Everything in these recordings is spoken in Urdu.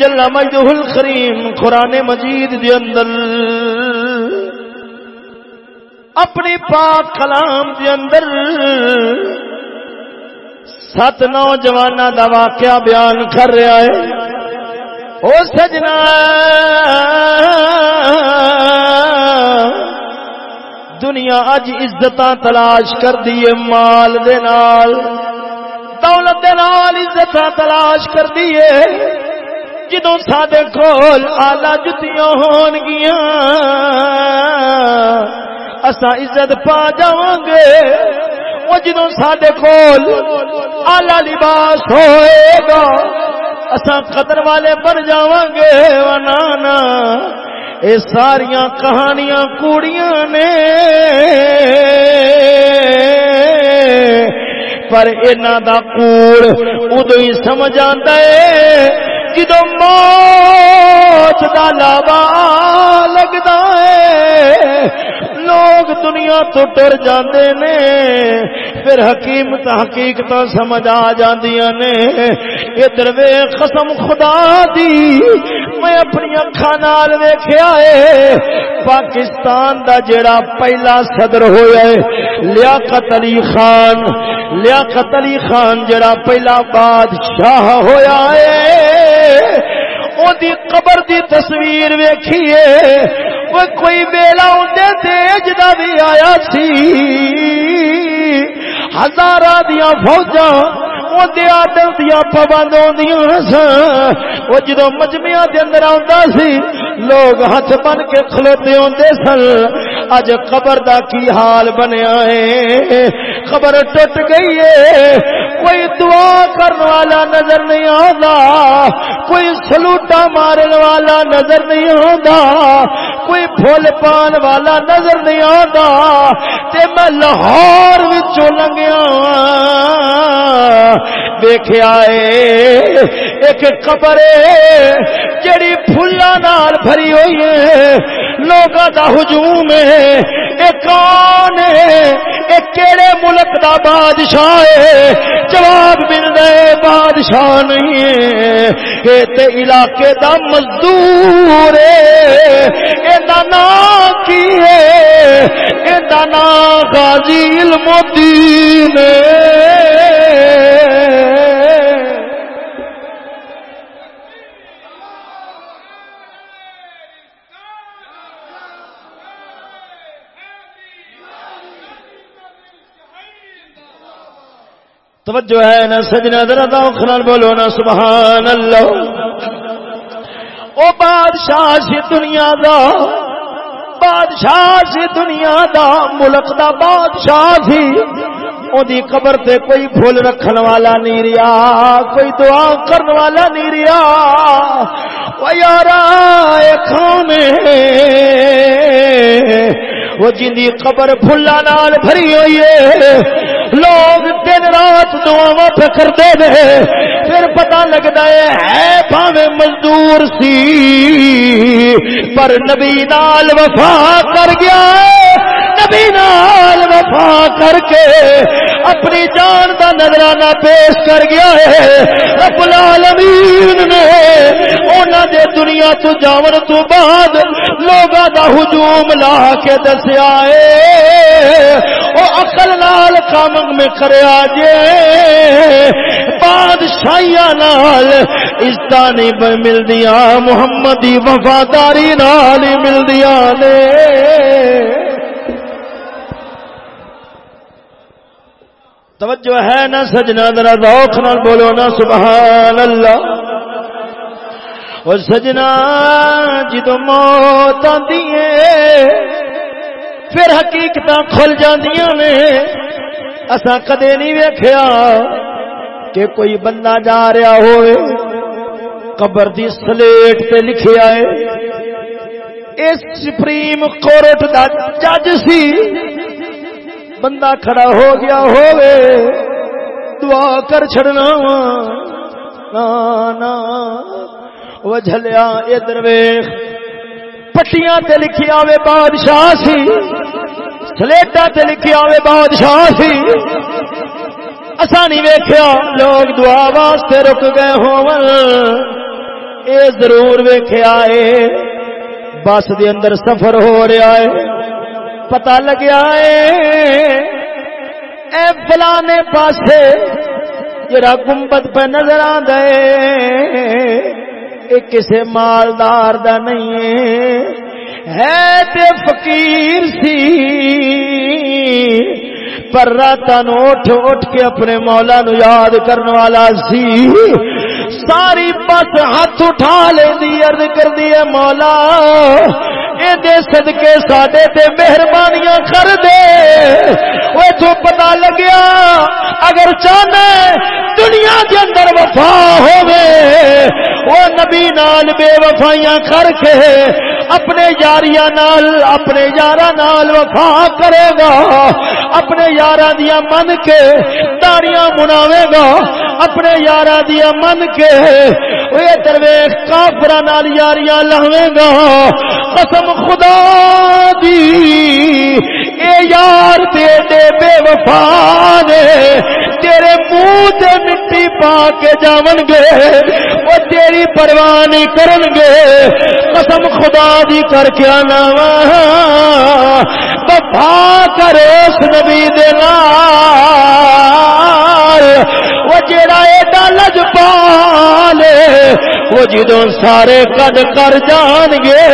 جل مجدہ الکریم قرآن مجید دے اندر۔ اپنی پاک کلام دے اندر سات نوجوان دا واقعہ بیان کر رہا ہے۔ او سجنا، دنیا اج عزت تلاش کر دیے مال دے نال، دولت دے نال عزت تلاش کر دیے جدو سڈے کول آلہ جتیاں ہون گیا اسا عزت پا جاواں گے وہ جدو سڈے کول آلہ لباس ہوئے گا اسا قدر والے بن جاواں گے ونانا اے ساریاں کہانیاں کوڑیاں نے۔ پر اینا دا کوڑ ادو ہی سمجھ آتا ہے۔ جدو موت دا لابا لگتا ہے۔ لوگ دنیا تو ٹر جاندے نے، پھر حکیم تحقیق تو سمجھ آ جاندیاں نے۔ ادھر وے قسم خدا دی، میں اپنی اکھا نال ویکھیا ہے۔ پاکستان دا جڑا پہلا صدر ہویا ہے، لیاقت علی خان۔ لیاقت علی خان جڑا پہلا بادشاہ ہویا ہے۔ او دی قبر دی تصویر ویکھیے۔ وہ کوئی ویلا اندے تیج دا بھی آیا سی۔ ہزاراں دیا فوجاں دیا دل دیا پابند وہ جدو مجمیا کے اندر آتا سی لوگ ہاتھ بن کے کھلوتے آتے سن اج قبر دا کی حال بنیا ہے خبر ٹوٹ گئی ہے کوئی دعا کرنے والا نظر نہیں آتا کوئی سلوٹا مارن والا نظر نہیں آتا کوئی پھول پان والا نظر نہیں آتا تے میں لاہور لنگیا دیکھا ہے ایک قبر جڑی پھلا نال بھری ہوئی ہے۔ لوگوں کا ہجوم ہے۔ ایک کون ہے؟ ایک کیڑے ملک دا بادشاہ ہے؟ جواب مل رہے بادشاہ نہیں ہے۔ یہ تے علاقے دا مزدور ہے۔ یہ نام کی ہے؟ یہ نام غازی علم الدین توجہ ہے نا سجنا درد خلال بولو نا سبحان اللہ او بادشاہ سی دنیا دا، بادشاہ سی دنیا دا، ملک دا بادشاہ سی۔ او دی قبر تے کوئی پھول رکھن والا نہیں ریا، کوئی دعا کرن والا نہیں ریا۔ او یارا، اے کھانے وہ جن دی قبر پھلا نال بھری ہوئی ہے، لوگ دن رات دعا پہ کرتے ہیں پھر پتا لگتا ہے پاوے مزدور سی۔ پر نبی نال وفا کر گیا۔ نبی نال وفا کر کے اپنی جان کا نظرانہ پیش کر گیا ہے۔ رب العالمین نے انہوں نے دنیا تو جاون تو بعد لوگوں کا ہجوم لا کے دسیا ہے۔ وہ اقل لال کام میں کریا جے۔ بادشاہیاں نال عزت نہیں ملدیاں محمدی وفاداری نال ہی ملدیاں نے۔ توجہ ہے نا سجنا، ذرا روک نال بولو نا سبحان اللہ اور سجنا جدو موت آتی ہے، پھر حقیقت کھل جاندیاں نے۔ اسا کدے نہیں ویکھیا۔ کہ کوئی بندہ جا رہا ہوئے، قبر دی سلیٹ تے لکھیا ہے اس سپریم کورٹ دا جج سی، بندہ کھڑا ہو گیا ہوئے، دعا کر چھڑنا نا نا۔ وہ جھلیا ادھر ویخ، پٹیاں تے لکھی آوے بادشاہ سی سلیٹا تے لکھی آوے بادشاہ سی۔ اسا نہیں ویکھیا۔ لوگ دعا واسطے رک گئے ہو اے ضرور ویخیا ہے بس دے اندر سفر ہو رہا ہے پتا لگیا ہے اے فلانے پاسے جرا گنبد پہ نظر آ گئے یہ کسی مالدار دا نہیں ہے تے فقیر سی۔ پر رات اٹھ اٹھ کے اپنے مولا نو یاد کرنے والا سی۔ ساری بس ہاتھ اٹھا لینی ارد کر دی مولا دے صدقے ساڈے تے مہربانیاں کر دے۔ وہ تو پتا لگیا، اگر چاہنا دنیا کے اندر وفا ہوے وہ نبی نال بے وفائیاں کر کے اپنے یاریاں نال، اپنے یاراں نال وفا کرے گا۔ اپنے یاراں دیا من کے تاریاں مناوے گا۔ اپنے یاراں دیا من کے اے درویش کافراں نال یاریاں لہوے گا۔ قسم خدا دی اے یار دے دے بے وفا نے، تیرے منہ تے مٹی پا کے جاون گے، وہ تیری پرواہ نہیں کرن گے۔ قسم خدا دی کر کے آنا وفا کرے اس نبی دے نال۔ وہ جڑا ایڈا لج پالے وہ جدو سارے کد کر جان گے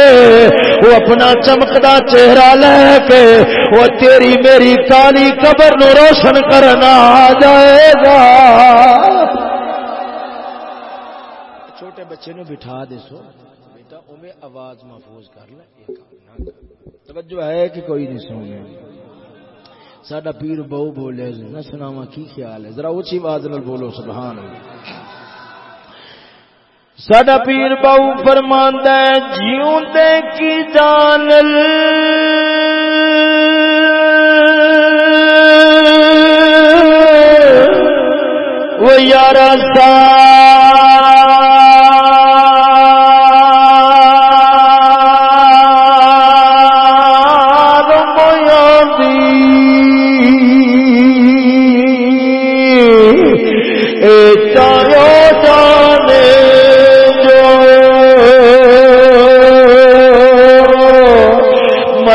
وہ اپنا چمکدا چہرہ لے کے، وہ تیری میری کالی قبر نو روشن کرنا آ جائے گا۔ چھوٹے بچے نو بٹھا دے سو۔ بیٹا اوے آواز محفوظ کر لے توجہ ہے کہ کوئی نہیں سونے ساڈا پیر بہو بولے نہ سناوا کی خیال ہے؟ ذرا اچھی آواز نال بولو، سبحان اللہ۔ سڈا پیر بہو فرماند جیوں دے کی جان وہ یار سا۔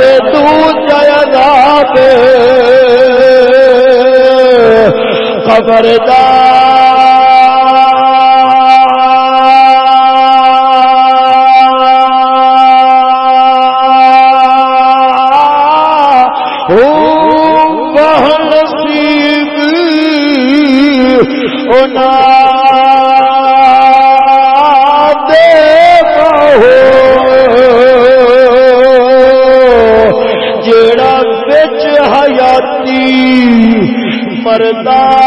سجنا تو مردہ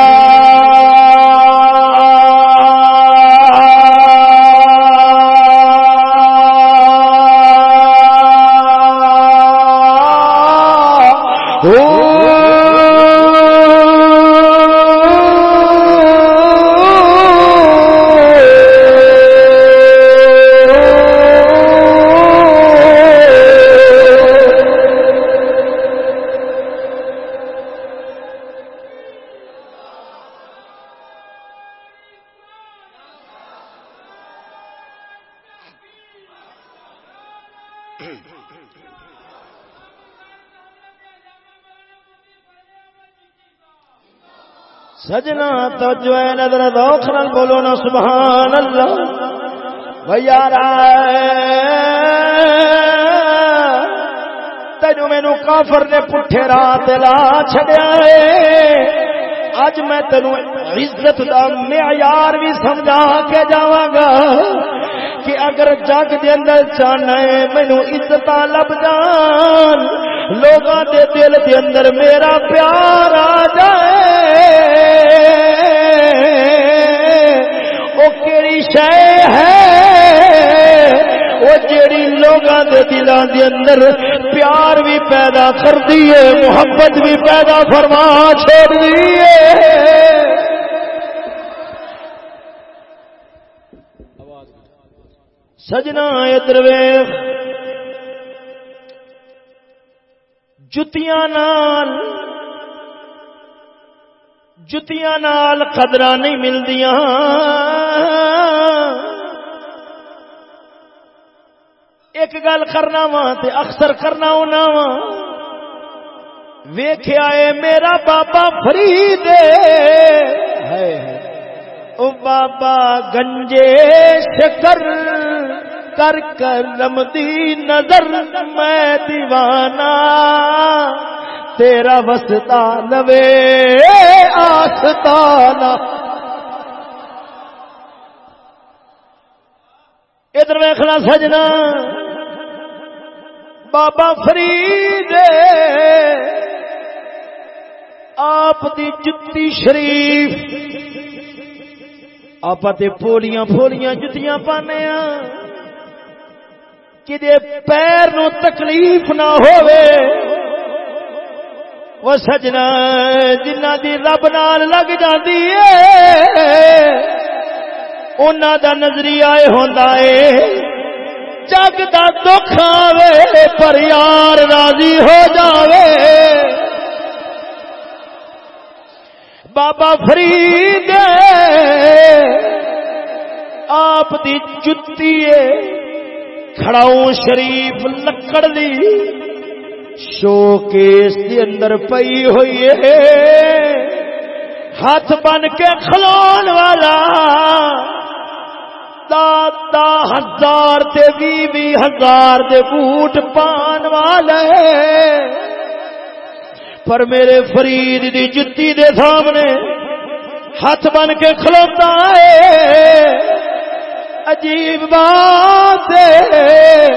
جو ہے نظر دوکھ بولو نا سبحان اللہ یار، تینو مینو کافر نے پٹھے رات لا چڈیا اج میں تینو عزت دا معیار بھی سمجھا کے جاواں گا کہ اگر جگ دے اندر چاہنا ہے مینو عزت لب جان۔ لوگاں دے دل دے اندر میرا پیار آ جائے۔ شے ہے، وہ جیڑی لوگاں دے دلاں دے اندر پیار بھی پیدا کر دیے محبت بھی پیدا فرما چھوڑ دیے سجنا ادھر جتیاں نال جتیاں نال قدر نہیں ملدیاں۔ ایک گل کرنا وا اکثر کرنا ہونا وا۔ ویخیا ہے میرا بابا فرید او بابا گنجے شکر کر کرم دی نظر میں دیوانہ تیرا وستا لوے آستانہ۔ ادھر ویخنا سجنا۔ بابا فرید آپ دی جتی شریف۔ آپ پولیاں پولیاں جتیاں پانے کدے پیر نو تکلیف نہ ہوئے وہ سجنا جنہ دی رب نال لگ جاتی ہے۔ انہوں دا نظریہ ہوتا ہے جگ دا دکھ آوے پر یار راضی ہو جاوے بابا فرید آپ دی جتی کھڑاؤں شریف لکڑ دی شو کیس دی اندر پئی ہوئی ہے ہاتھ بن کے کھلون والا ہزار تے بھی بھی ہزار دے بوٹ پان والے۔ پر میرے فرید دی جتی دے سامنے ہاتھ بن کے کھلوتا ہے۔ عجیب بات ہے۔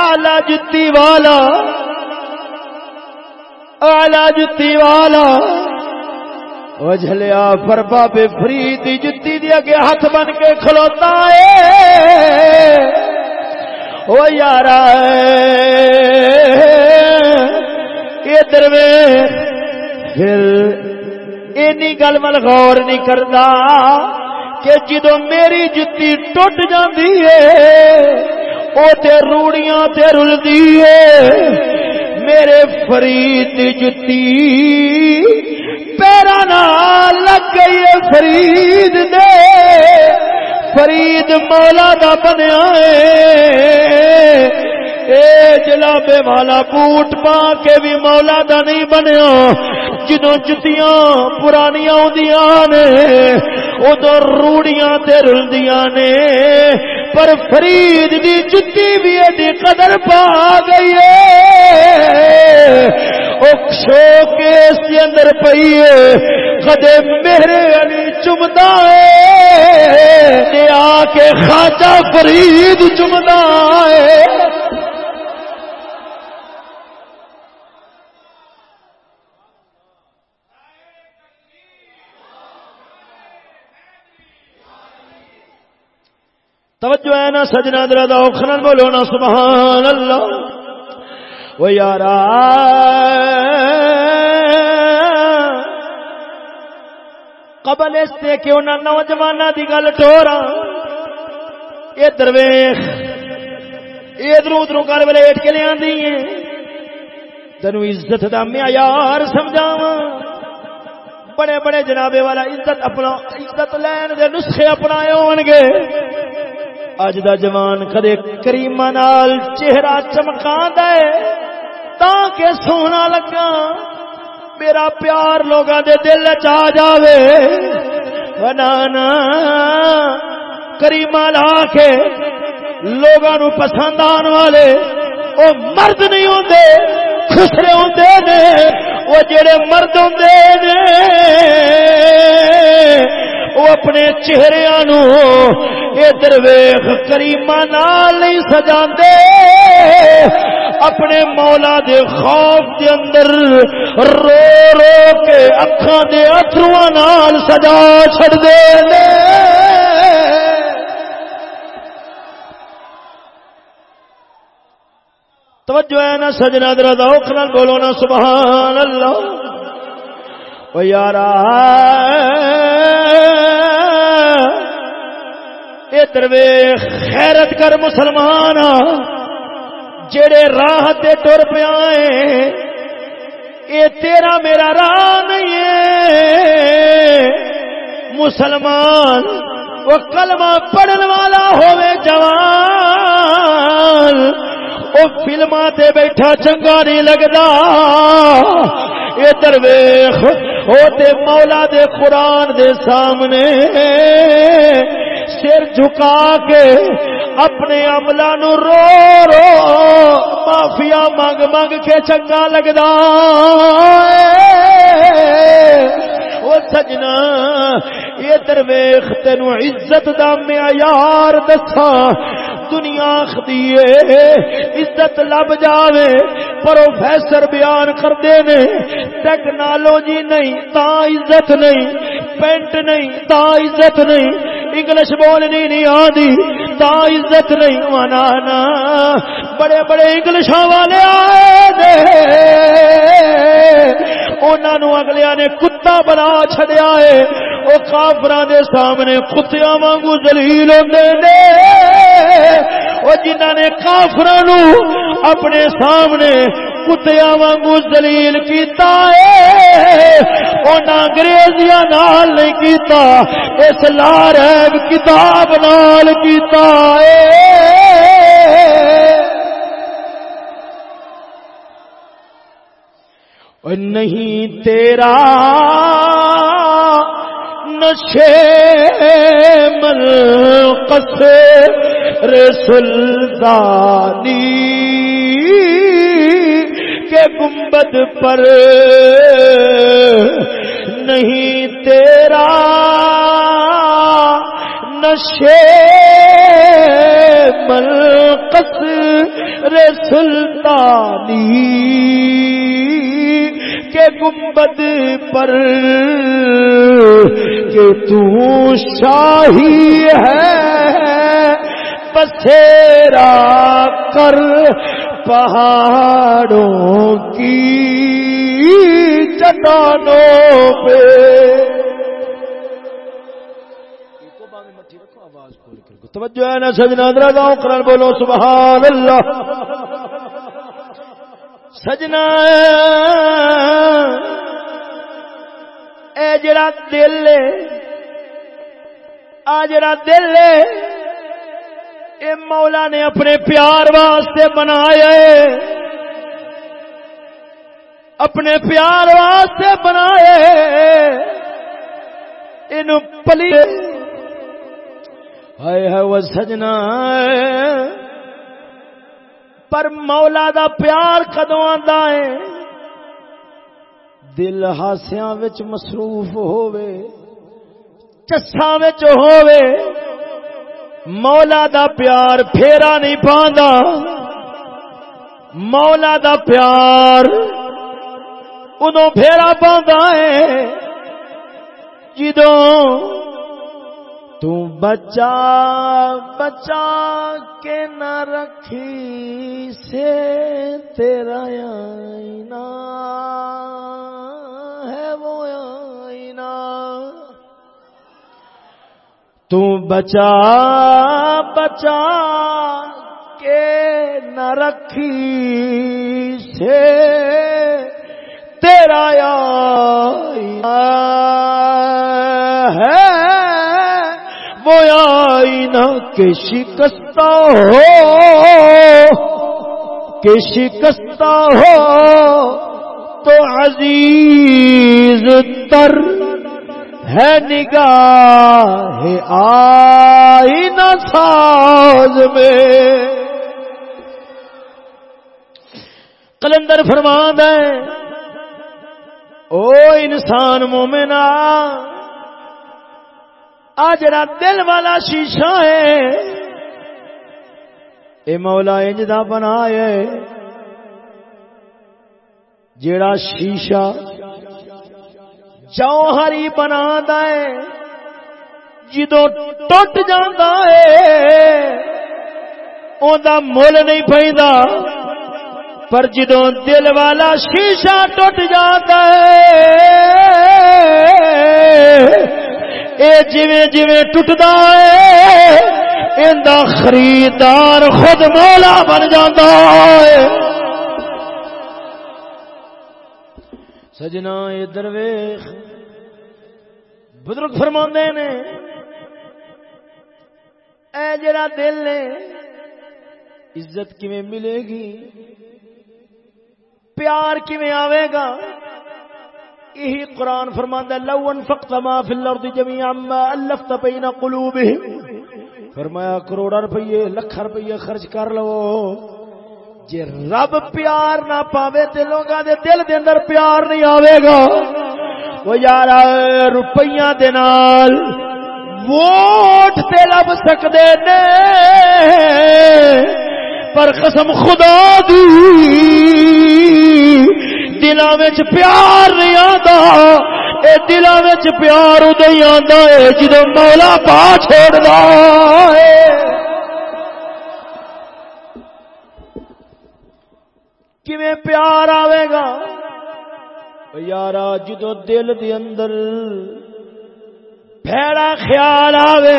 آلہ جتی والا آلہ جتی والا۔ وجلیا پر بابے فرید جتی دیا کے ہاتھ بن کے کھلوتا ہے۔ وہ یار ادھر پھر اینی گل مل غور نہیں کرتا کہ جدو میری جتی ٹوٹ جاندی ہے، او تے روڑیاں تے رلدی ہے۔ میرے فرید جتی پیرا لگ گئی فرید دے۔ فرید مولا دا بنیا اے جلابے والا بوٹ پا کے بھی مولا دا نہیں بنیا۔ جدو جتیاں پرانیاں آدیاں نے ادو روڑیاں تے رلدیاں نے۔ پر فرید دی جتی بھی ایڈی قدر پا گئی ہے۔ شو کیس کے اندر پئی کدے میرے علی چمتا ہے۔ آ کے خاجا فرید چمتا ہے۔ توجہ ہے نا سجنا درد بولو نا، سبحان اللہ۔ وہ یار قبل اس سے کہ انہوں نوجوان کی گل ٹورا یہ درویش ادھر ادھر گل ولیٹ کے لیا تین عزت کا معیار سمجھاوا بڑے بڑے جنابے والا عزت اپنا، عزت لین دے نسخے اپنا گے اج دا جوان کدے کریم نال چہرہ چمکا دے کہ سونا لگا میرا پیار لوگوں دے دل چ جاوے بنانا کریما لا کے لوگوں پسند آن والے وہ مرد نہیں ہوتے خسرے ہوتے نے وہ جڑے مرد ہوتے نے وہ اپنے چہرے ادھر ویخ کریما نال نہیں سجا اپنے مولا دے خوف دے اندر رو رو کے اکھاں دے اترواں نال سجا چھڑ دے لے توجہ ہے نا سجنا درا ذوق نال بولو نا، سبحان اللہ۔ او یارا اے دروے، خیرت کر مسلمان جڑے راہ تے ٹر پیا اے تیرا میرا راہ نہیں ہے۔ مسلمان، وہ کلمہ پڑھن والا ہوے جوان۔ وہ فلما تے بیٹھا چنگا نہیں لگتا یہ درویخ وہ تے مولا دے قرآن دے سامنے سر جھکا کے اپنے عملہ نو رو رو معافیا منگ منگ کے چنگا لگتا وہ سجنا یہ درویخ تین عزت دا معیار دسا دنیا خدیے عزت لب جاوے، پروفیسر بیان کرتے نے۔ ٹیکنالوجی نہیں، تا عزت نہیں۔ پینٹ نہیں، تا عزت نہیں۔ انگلش بولنی نہیں آدھی تا عزت نہیں۔ منانا بڑے بڑے انگلش والے آئے انہوں اگلیا نے کتا بنا چڈیا ہے۔ وہ کافر دے سامنے کتیا وانگو دلیل ہوتے وہ جنہ نے کافر اپنے سامنے کتیا وانگو دلیل کیتا ہے انگریزیاں نال نہیں کیتا، اس لارب کتاب نال کیتا ہے۔ نہیں تیرا نشے مل سلطانی کے گنبد پر نہیں تیرا نشے مل سلطانی کے گنبد پر کہ تو شاہی ہے بسیرا کر پہاڑوں کی چٹانوں پہ۔ توجہ ہے نا سجنا درا گاؤں کرن بولو، سبحان اللہ۔ سجنا اے جڑا دل آ جڑا دل اے مولا نے اپنے پیار واسطے بنایا اپنے پیار واسطے بنایا یہ پلی ہے وہ سجنا پر مولا دا پیار کدو آتا ہے؟ دل ہاسیا مصروف ہووے چسا ہووے، مولا دا پیار پھیرا نہیں پاندا۔ مولا دا پیار ادو پھیرا پاندا ہے۔ جدوں تو بچا بچا کے نہ رکھی سے تیرا آئینہ ہے وہ آئینہ۔ تو بچا بچا کے نہ رکھی سے تیرا آئینہ ہے وہ آئینہ کے شکستہ ہو، کہ شکستہ ہو، تو عزیز تر ہے نگاہ آئی نہ ساز میں۔ کلندر فرمان ہے، او انسان مومنا آ جڑا دل والا شیشہ ہے، اے مولا انج دا بنا ہے۔ جیڑا شیشہ جوہری بنا ہے، جدو ٹوٹ جانا ہے مل نہیں پہ پر جدو دل والا شیشہ ٹوٹ جاتا ہے جویں جویں ٹوٹتا ہے ان خریدار خود مولا بن جاتا ہے سجنا یہ درویش، بزرگ فرما نے، اے جڑا دل نے عزت کیویں ملے گی، پیار کیویں آئے گا یہی قرآن فرماندا لو انفقت ما فی الارض جميعا ما الفت بین قلوبهم فرمایا، کروڑا روپیے لاکھ روپیے خرچ کر لو۔ جی رب پیار نہ پاوے تے لوگاں دے دل دے اندر پیار نہیں آوے گا، وہ یار، روپیاں دے نال ووٹ تے لب سکدے نے۔ پر قسم خدا دی دلاں وچ پیار نہیں آندا، اے دلاں وچ پیار ادے ہی آندا ہے جدوں مولا پا چھوڑدا ہے کیویں پیار آئے گا؟ یار جدو دل دے اندر بھڑا خیال آوے،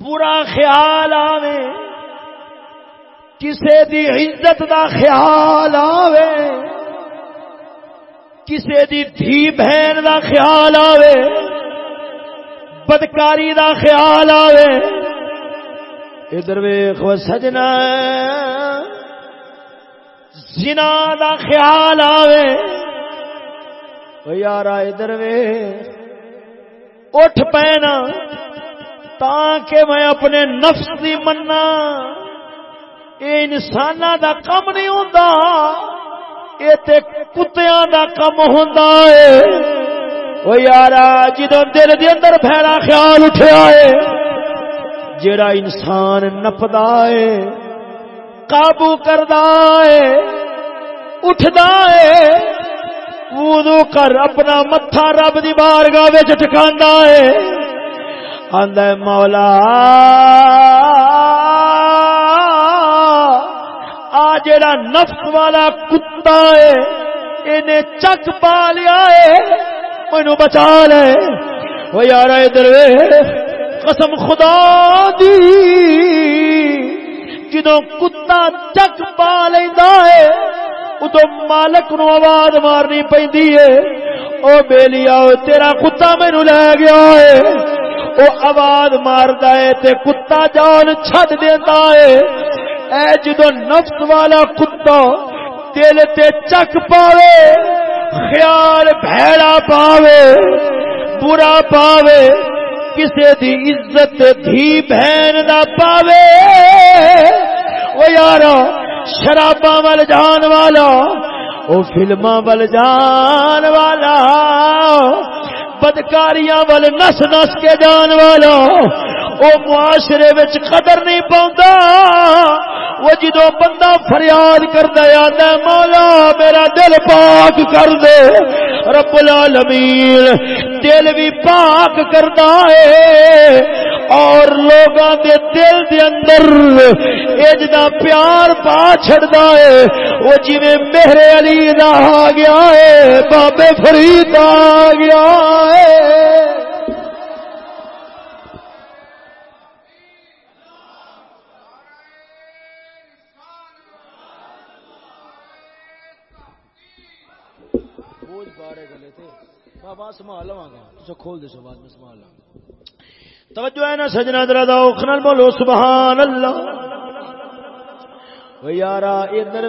برا خیال آوے کسے دی عزت دا خیال آوے، کسے دی دھی بہن دا خیال آوے، بدکاری دا خیال آوے۔ ادھر ویخ و سجنا، زنا دا خیال آوے۔ یار ادھر ویخ اٹھ پینا، تاکہ میں اپنے نفس دی منا یہ انسان دا کم نہیں ہوتا یہ تے کتیاں دا کم ہوتا ہے وہ یار جدو دل دے اندر پھیلا خیال اٹھا ہے جڑا انسان نپدا ہے قابو کردا ہے اٹھدا ہے وضو کر اپنا متھا رب دی بارگاہ وچ ہے آندا ہے، مولا آ جڑا نفس والا کتا ہے، اینے چک پا لیا ہے مینوں بچا لے۔ او یار ادھر قسم خدا دی۔ جدو کتا چک پا لینا ہے ادو مالک نو آواز مارنی پی او بے لیا تیرا کتا مینو لے گیا ہے۔ او آواز مارد ہے، تے کتا جان چھڈ دیتا ہے۔ اے جدو نفس والا کتا دل تے چک پاوے، خیال بھیڑا پاوے، برا پاوے، کسے دی عزت دھی بہن نہ پاوے۔ وہ یار شرابا وال جان والا وہ فلما وال جان والا۔ بدکاریاں وال نس نس کے جان والا وہ معاشرے وچ قدر نہیں پاؤں وہ جدو بندہ فریاد کر دیا مولا، میرا دل پاک کر دے۔ رب العالمین، دل بھی پاک کرتا ہے۔ اور لوگوں دے دل دے اندر اجدا پیار پا چھڑتا ہے۔ وہ جی میرے علی دا آ گیا ہے، بابے فرید آ گیا ہے۔ سنبھال لوا گا۔ کھول دے سو بعد میں سنبھال توجہ ہے نا سجنا درا دوخ نال بولو سبحان اللہ یارا، ادھر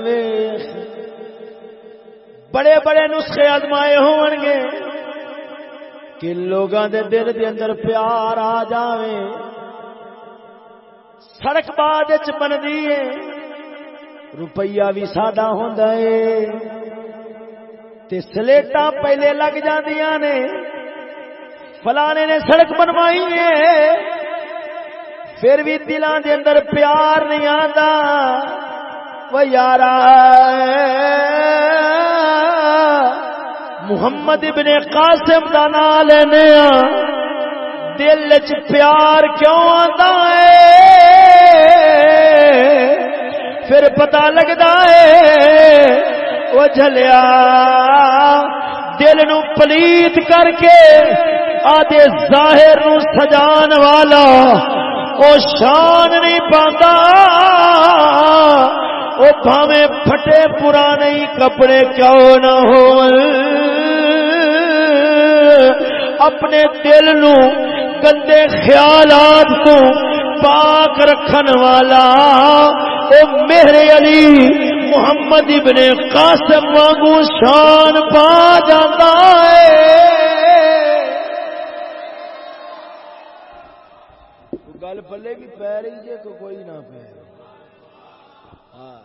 بڑے بڑے نسخے آزمائے ہون گے کہ لوگوں دے دل دے اندر پیار آ جاوے۔ سڑک بعد بنتی ہے۔ روپیہ بھی ساڈا ہوں سلیٹا پہلے لگ جاندیاں نے۔ فلانے نے سڑک بنوائی ہے۔ پھر بھی دلان دے اندر پیار نہیں آتا وہ یار محمد ابن قاسم کا نام لینے دل چ پیار کیوں آتا ہے؟ پھر پتا لگتا ہے وہ جلیا دل نو پلیت کر کے آدھے ظاہر نو سجان والا وہ شان نہیں پاتا وہ پاوے پھٹے پرانے کپڑے کیوں نہ ہو اپنے دل نو گندے خیالات کو پاک رکھن والا او میرے علی محمد ابن قاسم وانگو شان پا جاتا ہے۔ گل پلے بھی پی رہی جی کوئی نہ پی ہاں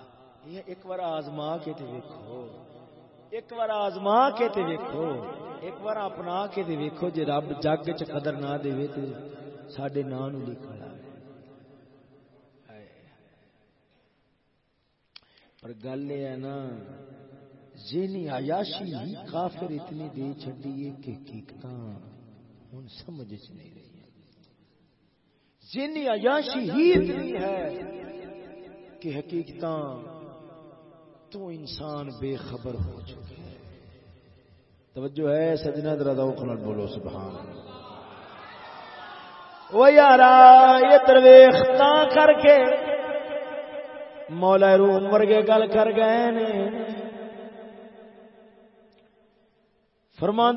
یہ ایک بار آزما کے تے ویکھو۔ ایک بار آزما کے تے ویکھو، ایک بار اپنا کے تے ویکھو جے رب جگ چ قدر نہ دے تے ساڈے نام نو لکھا پر گل یہ ہے نا ذہنی عیاشی کافر اتنی دے چھڈی ہے کہ حقیقت ہن سمجھ چ نہیں رہی ذہنی عیاشی ہی اتنی ہے کہ حقیقت تو انسان بے خبر ہو چکے ہیں۔ توجہ ہے سجنا دردا خلن بولو، سبحان وہ یارا، یہ درویش کر کے مولا روم ورگے گل کر گئے نے۔ فرما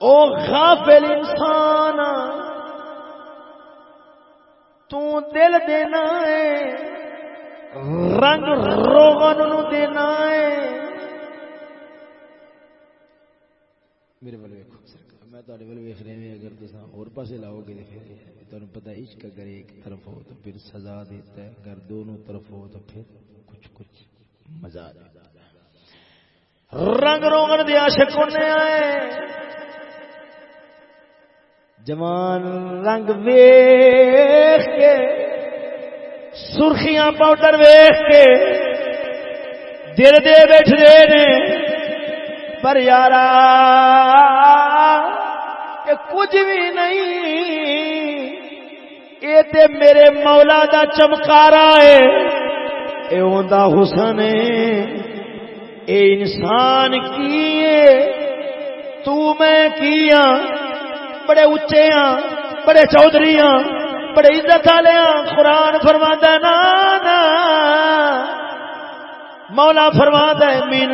او غافل انسان تو دل دینا ہے رنگ روغن نو دینا ہے میرے بل ویکو سرکار میں بل رہے اگر تصا اور پاسے لاؤ گے تمہیں پتا عشق اگر ایک طرف ہو تو پھر سزا دیتا ہے اگر دونوں طرف ہو تو پھر کچھ کچھ مزہ دیتا رنگ روگن دیا شکونے آئے جوان رنگ ویخ کے، سرخیاں پاؤڈر ویخ کے، دل دے بیٹھ دے نے۔ پر یارا کچھ بھی نہیں۔ یہ تے میرے مولا دا چمکارا ہے۔ اے اوندا حسن ہے اے انسان کی تو میں کیا بڑے اچے ہاں بڑے چودھری ہاں بڑے عزت والے ہاں قرآن فرما نا نا، مولا فرما ہے، من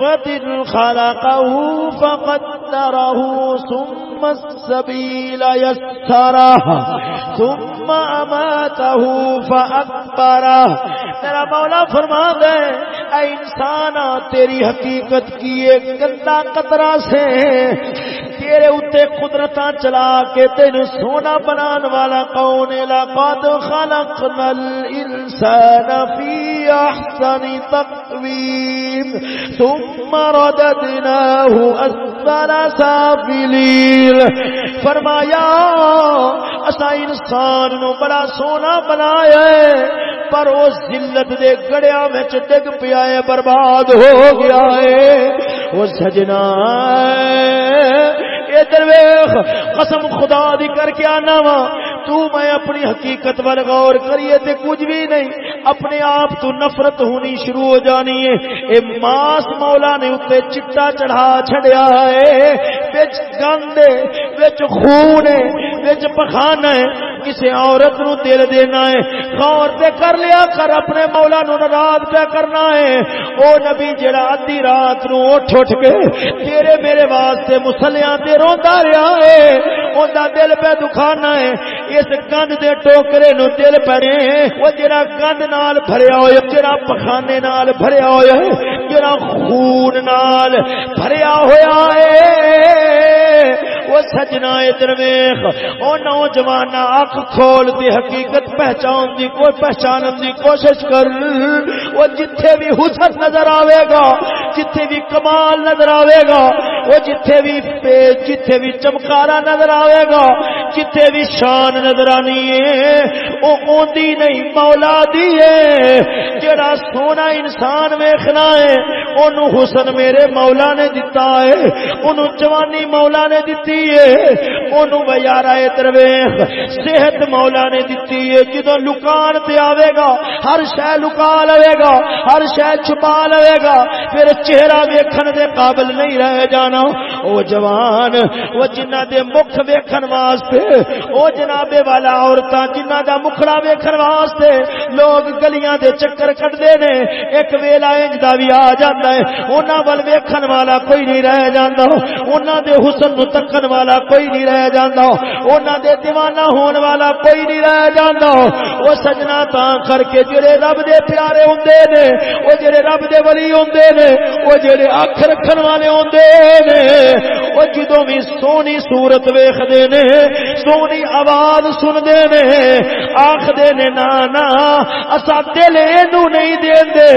لطفت خلقه فقدره ثم السبيل يسره ثم اماته فاكبره تیرا مولا فرما دے اے انسان، تیری حقیقت کی ایک گندا قطرہ سے تیرے اتنے قدرت چلا کے تین سونا بنان والا کون لقد خلقنا الانسان في احسن تقویم۔ ثم رددناه اسفل سافلین فرمایا اسا انسان نو بڑا سونا بنایا ہے، پر اس ذلت دے گڑیا میں ڈگ پیا ہے، برباد ہو گیا ہے۔ وہ سجنا درویخ قسم خدا دی کر کے آنا وا۔ تو میں اپنی حقیقت ور غور کریے تے کچھ بھی نہیں، اپنے آپ تو نفرت ہونی شروع ہو جانی ہے۔ اے ماس مولا نے اتنے چٹا چڑھا چھڑیا ہے۔ بچ گند بچ خون بچ پخان ہے۔ کسی عورت نو دل دینا ہے، غور تے کر لیا کر، اپنے مولا نو ناراض پہ کرنا ہے۔ او نبی جڑا ادھی رات نو اٹھ اٹھ کے تیرے میرے واسطے مسلیاں تے روندا رہیا ہے، اوندا دل پہ دکھانا ہے۔ اس گند دے ٹوکرے نو دل پڑے او جڑا گند نال بھریا ہوئے جڑا پخانے نال بھریا ہوئے جڑا خون نال بھریا ہوا ہے۔ وہ سجنا ادھر ویخ وہ نوجوان اک کھول دی حقیقت پہچان دی کوئی پہچان دی کوشش کر۔ وہ جتھے بھی حسن نظر آئے گا، جتھے بھی کمال نظر آئے گا، وہ جتھے بھی جتھے بھی چمکارا نظر آئے گا، جتھے بھی شان نظر آنی ہے، وہ اوندی نہیں، مولا دی ہے۔ جڑا سونا انسان ویکھنا ہے، اونوں حسن میرے مولا نے دتا ہے، اونوں جوانی مولا نے دتی ہے اونوں بیارا درویش صحت مولا نے دتی ہے، جدوں لکان تے آوے گا، ہر شے لکا لے گا، ہر شے چھپا لے گا، پھر چہرہ ویکھن دے قابل نہیں رہ جانا۔ او جوان، او جنہ دے مکھ ویکھن واسطے، او جناب والا عورتاں جنہ دا مکھڑا ویکھن واسطے لوگ گلیاں دے چکر کٹدے نے، ایک ویلا انج دا وی آ جاندا ہے۔ انہاں ول ویکھن والا کوئی نہیں رہ جاندا۔ انہاں دے حسن نو تکن والا کوئی نہیں رہ جاندا۔ انہاں دے دیوانہ ہون والا کوئی نہیں رہ جاندا۔ او سجنا تاں کر کے جڑے رب دے پیارے ہوندے نے، او جڑے رب دے ولی ہوندے نے، او جڑے اکھ رکھن والے ہوندے نے، او جدوں وی سونی صورت ویکھدے نے، سونی آواز سندے نے، آکھدے نے، نا نا اسا دل اینو نہیں دیندے۔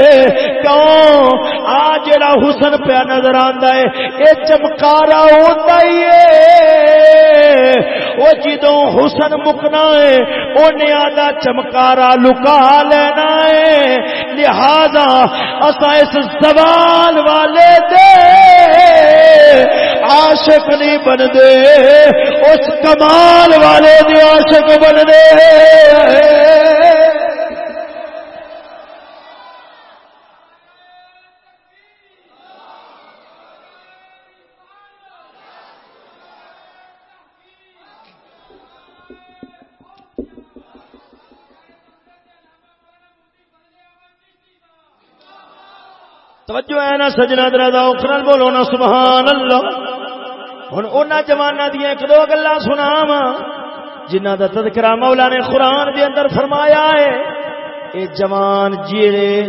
کیوں؟ آ جڑا حسن پیا نظر آندا ہے، اے چمکارا ہوندا ہی ہے۔ او جدوں حسن مکنا ہے، اونے آدا چمکارا لکا لینا ہے۔ لہذا اسا اس زوال والے دے عاشق نہیں بن دے اس کمال والے دے عاشق بن دے توجہ ہے نا سجنا درا اخرل بولو نا، سبحان اللہ۔ ہوں ان جمانا دیا ایک دو گلا سنا وا جنہ کا تذکرہ مولا نے قرآن دے اندر فرمایا ہے۔ اے جوان جیڑے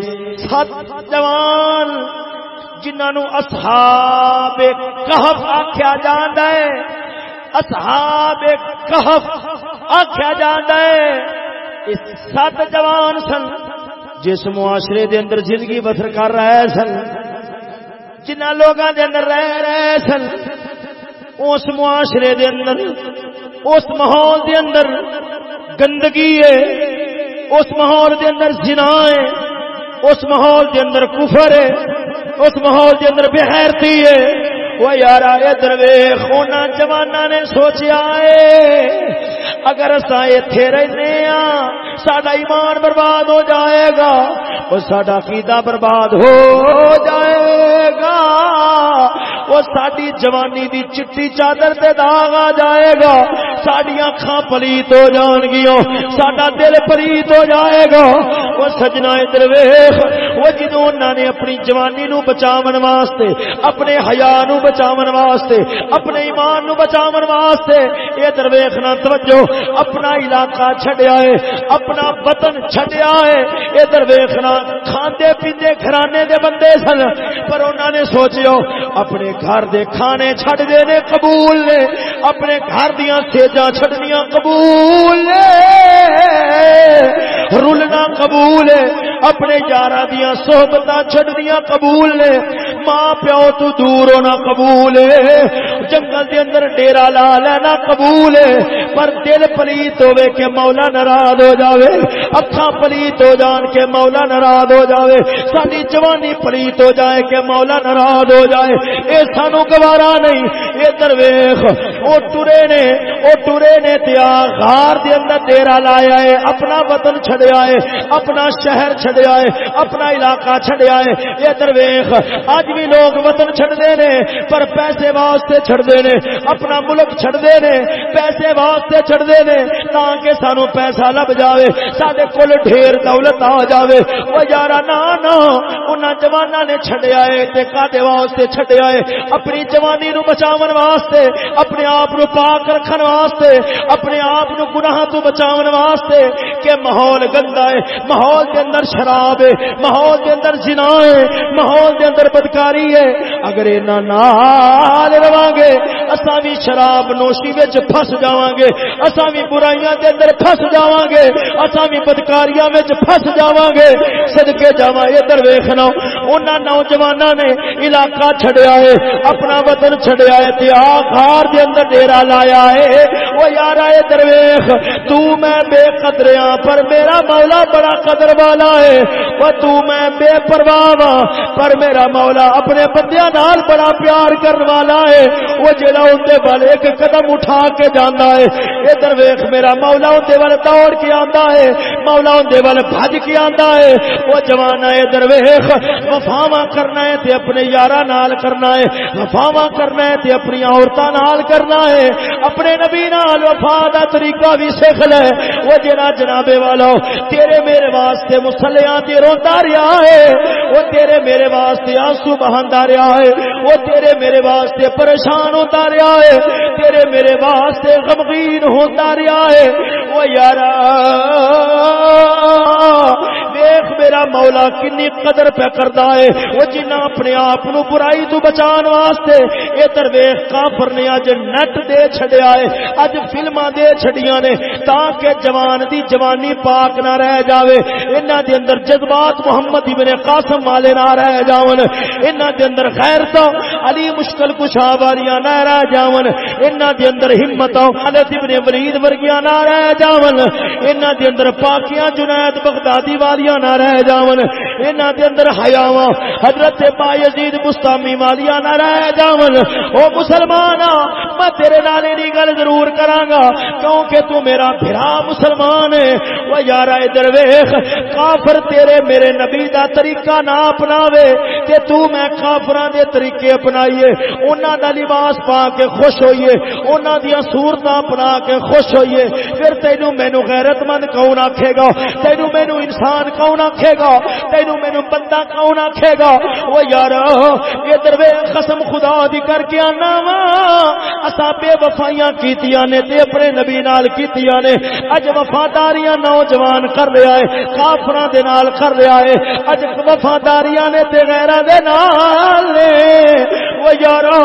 سات جوان جنہوں اصحاب کہف آخیا جانا ہے۔ اصحاب کہف آخیا جانا ہے۔ یہ سات جوان سن جس معاشرے دے اندر زندگی بسر کر رہے سن جنہ لوگوں دے اندر رہ رہے سن اس معاشرے دے اندر اس ماحول دے اندر گندگی ہے اس ماحول دے اندر زنا ہے اس ماحول دے اندر کفر ہے اس ماحول دے اندر بےحرتی ہے وہ یار ادھر ویخ جوانا نے سوچیا ہے اگر اصا اتے رہنے ہاں سڈا ایمان برباد ہو جائے گا وہ سڈا قیدا برباد ہو جائے گا وہ ساری جوانی دی چٹی چادر تے داغ آ جائے گا۔ سڈیا اکھان پلیت ہو جان گیا سڈا دل پلیت ہو جائے گا۔ وہ سجنا ادھر ویخ وہ جدو نے اپنی جوانی نو بچاون واسطے، اپنے حیا نو بچاون واسطے، اپنے ایمان نو بچاون واسطے ادھر ویخنا توجہ، اپنا علاقہ چھڈیا ہے، اپنا وطن چھڈیا ہے۔ ادھر ویخنا کھاندے پیندے گھرانے دے بندے سن۔ پر انہوں نے سوچو اپنے گھر دے کھانے چھڈ دے نے قبول نے اپنے گھر دیاں سیجاں چھڈنیاں قبول نے رلنا قبول ہے۔ اپنے یارہ دیا صحبت چھڈنیاں قبول نے ماں پیو تو دور ہونا قبول ہے جنگل دے اندر ڈیرا لا لینا قبول ہے پر دل پلیت ہوے کہ مولا ناراض ہو جاوے۔ اکھاں پلیت ہو جان کے مولا ناراض ہو جاوے۔ ساری جوانی پلیت ہو جائے کہ مولا ناراض ہو جائے۔ اے سانو گوارا نہیں۔ ادھر ویخ، او ٹرے نے، او ٹرے نے تیا غار دے اندر ڈیرا لایا ہے، اپنا وطن چھڑیا ہے، اپنا شہر چھڑیا ہے، اپنا علاقہ چھڑیا ہے۔ ادھر ویخ اج بھی لوگ وطن چھڑدے نے، پر پیسے واسطے چھڑدے نے، اپنا ملک چھڑدے نے، پیسے واسطے چھڑدے نے تاکہ سانو پیسہ لب جاوے، ساڈے کول ڈھیر دولت آ جاوے۔ او یارا نا نا انہاں جواناں نے چھڈیا ہے، تے کاتے واسطے چھڈیا ہے؟ اپنی جوانی نو بچاون واسطے، اپنے آپ نو پاک رکھن واسطے، اپنے آپ نو گناہ تو بچاؤ واسطے کہ ماحول گندا ہے، ماحول کے اندر شراب ہے، ماحول کے اندر جنا ہے، ماحول کے اندر بدکاری ہے۔ اگر اینا نال رواں گے اساں بھی شراب نوشی وچ پھس جاواں گے اساں بھی برائیاں دے اندر پھس جاواں گے اساں بھی بدکاریاں وچ پھس جاواں گے صدکے جاواں ادھر ویکھنا، انہاں نوجواناں نے علاقہ چھڈیا ہے۔ اپنا وطن چھڈیا ہے، تے آخار دے اندر ڈیرا لایا ہے۔ او یارا ادھر ویکھ تو میں بے قدریاں، پر میرا مولا بڑا قدر والا ہے۔ وہ تو میں بے پرواہ پر میرا مولا اپنے بندیاں نال بڑا پیار کرنے والا ہے۔ وہ جڑا اندے والے ایک قدم اٹھا کے جانا ہے۔ ادھر ویخ میرا مولا اندے والے دوڑ کے آندا ہے۔ مولا اندے والے بھج کے آندا ہے۔ وہ جوان ہے ادھر ویخ وفاوا کرنا ہے تے اپنے یارا نال کرنا ہے۔ وفاوا کرنا ہے تے اپنی عورتاں نال کرنا ہے۔ اپنے نبی نال وفا دا طریقہ بھی سیکھ لے۔ وہ جڑا جنابے والا، تیرے میرے واسطے مسلیاں تے روندا رہیا ہے۔ وہ تیرے میرے واسطے آنسو بہاندا رہیا ہے۔ وہ تیرے میرے واسطے پریشان ہوتا رہا ہے۔ تیرے میرے واسطے غمگین ہوتا رہا ہے۔ وہ یار دیکھ میرا مولا کنی قدر پہ کرتا ہے۔ وہ جنا اپنے آپ برائی تو بچان واسطے۔ ادھر ویخ کافر نے اج نٹ دے چھڈیا ہے۔ اج فلما دے چھڈیاں نے تاکہ جوان دی جوانی پاک نہ رہ جاوے۔ انہاں دے اندر جذبات محمد ابن قاسم والے نہ رہ جاون۔ انہاں دے اندر غیرت علی مشکل کشا والیاں نہ رہ جاون۔ انہاں دے اندر ہمت خالد ابن ولید ورگیاں نہ رہ جاون۔ انہاں دے اندر پاکیاں، جنید بغدادی والیاں نہ رہ جاون۔ انہاں دے اندر حیاواں، حضرت با یزید مستامی والیاں نہ رہ جاون۔ او مسلمان، میں تیرے نال دی گل ضرور کراں گا کیونکہ تو میرا بھرا مسلمان ہے۔ او یارا ادھر ویکھ، کافر تیرے میرے نبی دا طریقہ نہ اپناوے تے تو میں کافراں دے طریقے اپنائیے۔ انہاں دا لباس پا کے خوش ہوئیے، انہاں دی صورتاں اپنا کے خوش ہوئیے۔ پھر تینو مینوں غیرت مند کون آکھے گا؟ تینو مینوں انسان کون آکھے گا؟ تینو مینوں بندہ کون آکھے گا؟ او یار ادھر وے قسم خدا دی کر کے آنا وا۔ اسا بے وفائیاں کیتیاں نے تے اپنے نبی نال کیتیاں نے۔ اج وفاداریاں نوجوان کر رہا ہے، کافراں دے نال کر رہا ہے۔ اج وفاداریاں نے تے غیراں دے نال۔ وہ یارو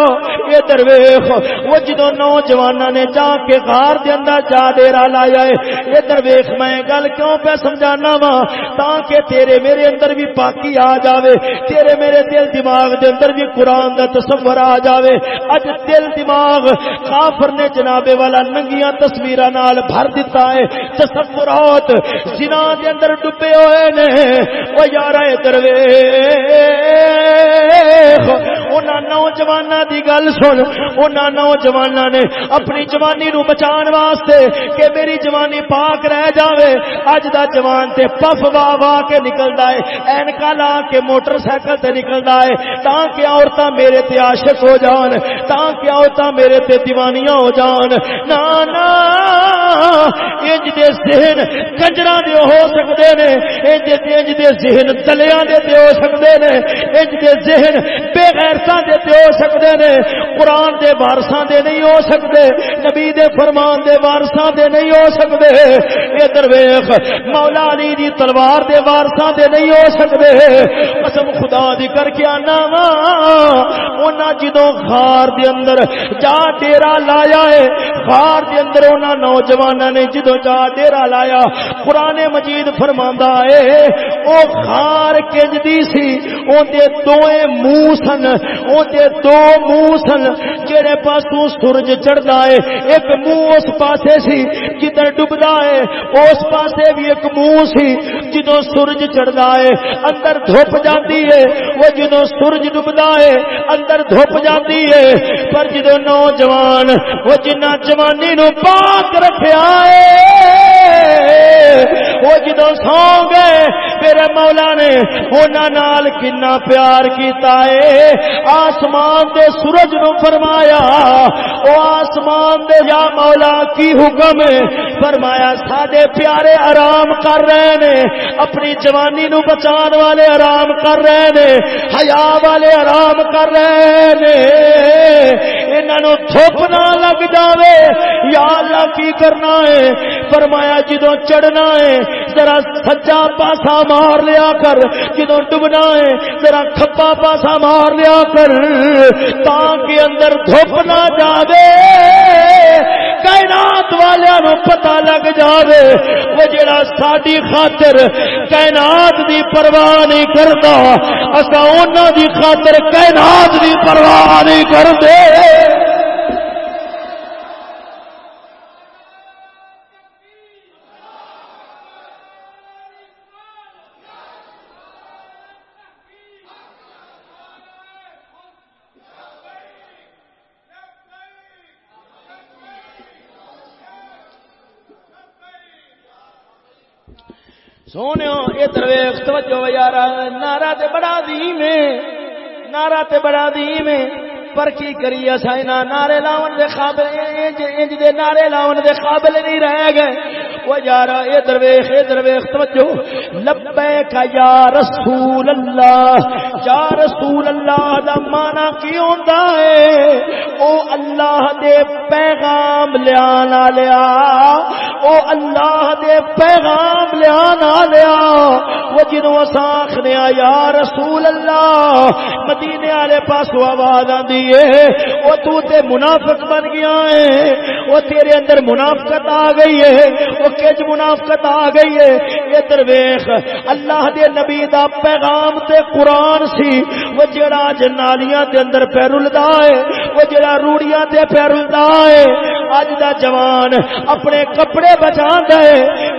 یہ درویخ وہ جدو نوجوان نے جا کے غار دے اندر جا ڈیرا لایا ہے یہ درویخ میں گل کیوں پہ سمجھانا وا تاکہ تیرے میرے اندر بھی پاکی آ جاوے تیرے میرے دل دماغ دے اندر بھی قرآن دا تصور آ جاوے اج دل دماغ کافر نے جنابے والا ننگیاں تصویراں نال بھر دیتا ہے تصورات زنا دے اندر ڈبے ہوئے نے وہ یارا درویخ انہاں نوجواناں دی گل سن۔ انہاں نوجواناں نے اپنی جوانی نو بچان واسطے کہ میری جوانی پاک رہ جاوے۔ اج دا جوان تے پف وا وا کے نکلدا ہے۔ اینکا لا کے موٹر سائیکل تے نکلدا ہے۔ تاکہ عورتاں میرے تے عاشق ہو جان تاکہ عورتاں میرے تے دیوانیاں ہو جان۔ نا نا، انج دے ذہن کنجراں دے ہو سکدے نے۔ انج دے انج دے ذہن تلیاں دے تے ہو سکدے نے۔ انج دے ذہن بے غیرتاں دے تے ہو سکدے نے، قرآن دے وارثاں دے نہیں ہو سکدے، نبی دے فرمان دے وارثاں دے نہیں ہو سکدے۔ ادھر ویکھ مولا علی دی تلوار دے وارثاں دے نہیں ہو سکدے۔ قسم خدا دی کر کے آنا وا۔ انہاں جدوں غار دے اندر جا ڈیرا لایا ہے، غار دے اندر انہاں نوجواناں نے جدوں جا ڈیرا لایا، قرآن مجید فرماندا ہے، او غار کنجدی سی، اون دے دوئے منہ سن، اون دے دو منہ سن، جڑے پاسوں سورج چڑھدا ہے، ایک منہ اس پاسے سی جدھر ڈبدا ہے، اس پاسے بھی ایک منہ سی جدوں سورج چڑھدا ہے، اندر دھوپ جاندی ہے، وہ جدوں سورج ڈبدا ہے، اندر دھوپ جاندی ہے۔ پر جدوں نوجوان، وہ جنہ جوانی نو پاک رکھیا ہے، وہ جدو سو گئے۔ میرے مولا نے انہاں نال کنا پیار کیتا ہے۔ آسمان آسمان دے سورج نو فرمایا، او آسمان دے یا مولا کی حکم ہے؟ فرمایا، ساڈے پیارے آرام کر رہے نے، اپنی جوانی نو بچان والے آرام کر رہے نے، حیا والے آرام کر رہے نے۔ انہوں دھوپ نہ لگ جاوے، یا اللہ کی کرنا ہے؟ فرمایا جدو چڑھنا ہے ذرا سجا پاسا مار لیا کر۔ جدو ڈبنا ہے، ذرا کھپا پاسا مار لیا کر۔ تاکہ اندر دھوپ نہ جاوے۔ کائنات والوں پتا لگ جائے وہ جڑا ساری خاطر کائنات دی پرواہ نہیں کرتا اصا انہوں دی خاطر کائنات دی پرواہ نہیں کرتے۔ سونے ادھر ویخ توجہ یار نارا تے بڑا دیم ہے نارا تے بڑا دیم ہے، پر کی کری اصا نعرے لاؤن دے قابل؟ انج دے نعرے لاؤن دے قابل نہیں رہ گئے۔ وہ یار ادھر ویخ ادھر ویخ توجہ، لبیک یا رسول اللہ یا رسول اللہ دا مانا کی ہوندا ہے؟ او اللہ دے پیغام لیانا لیا او اللہ دے پیغام لیانا لیا وہ جنوں اساں آکھنے یا رسول اللہ، مدینے والے پاسوں آواز آندی وہ تو تے منافق بن گیا ہے۔ وہ تیرے اندر منافقت آ گئی ہے۔ وہ کج منافقت آ گئی ہے۔ یہ درویش اللہ دے نبی دا پیغام تے قرآن سی۔ وہ جڑا جنالیاں دے اندر پیرلدا ہے، وہ جڑا روڑیاں تے پیرلدا ہے۔ اج دا جوان اپنے کپڑے بچا دے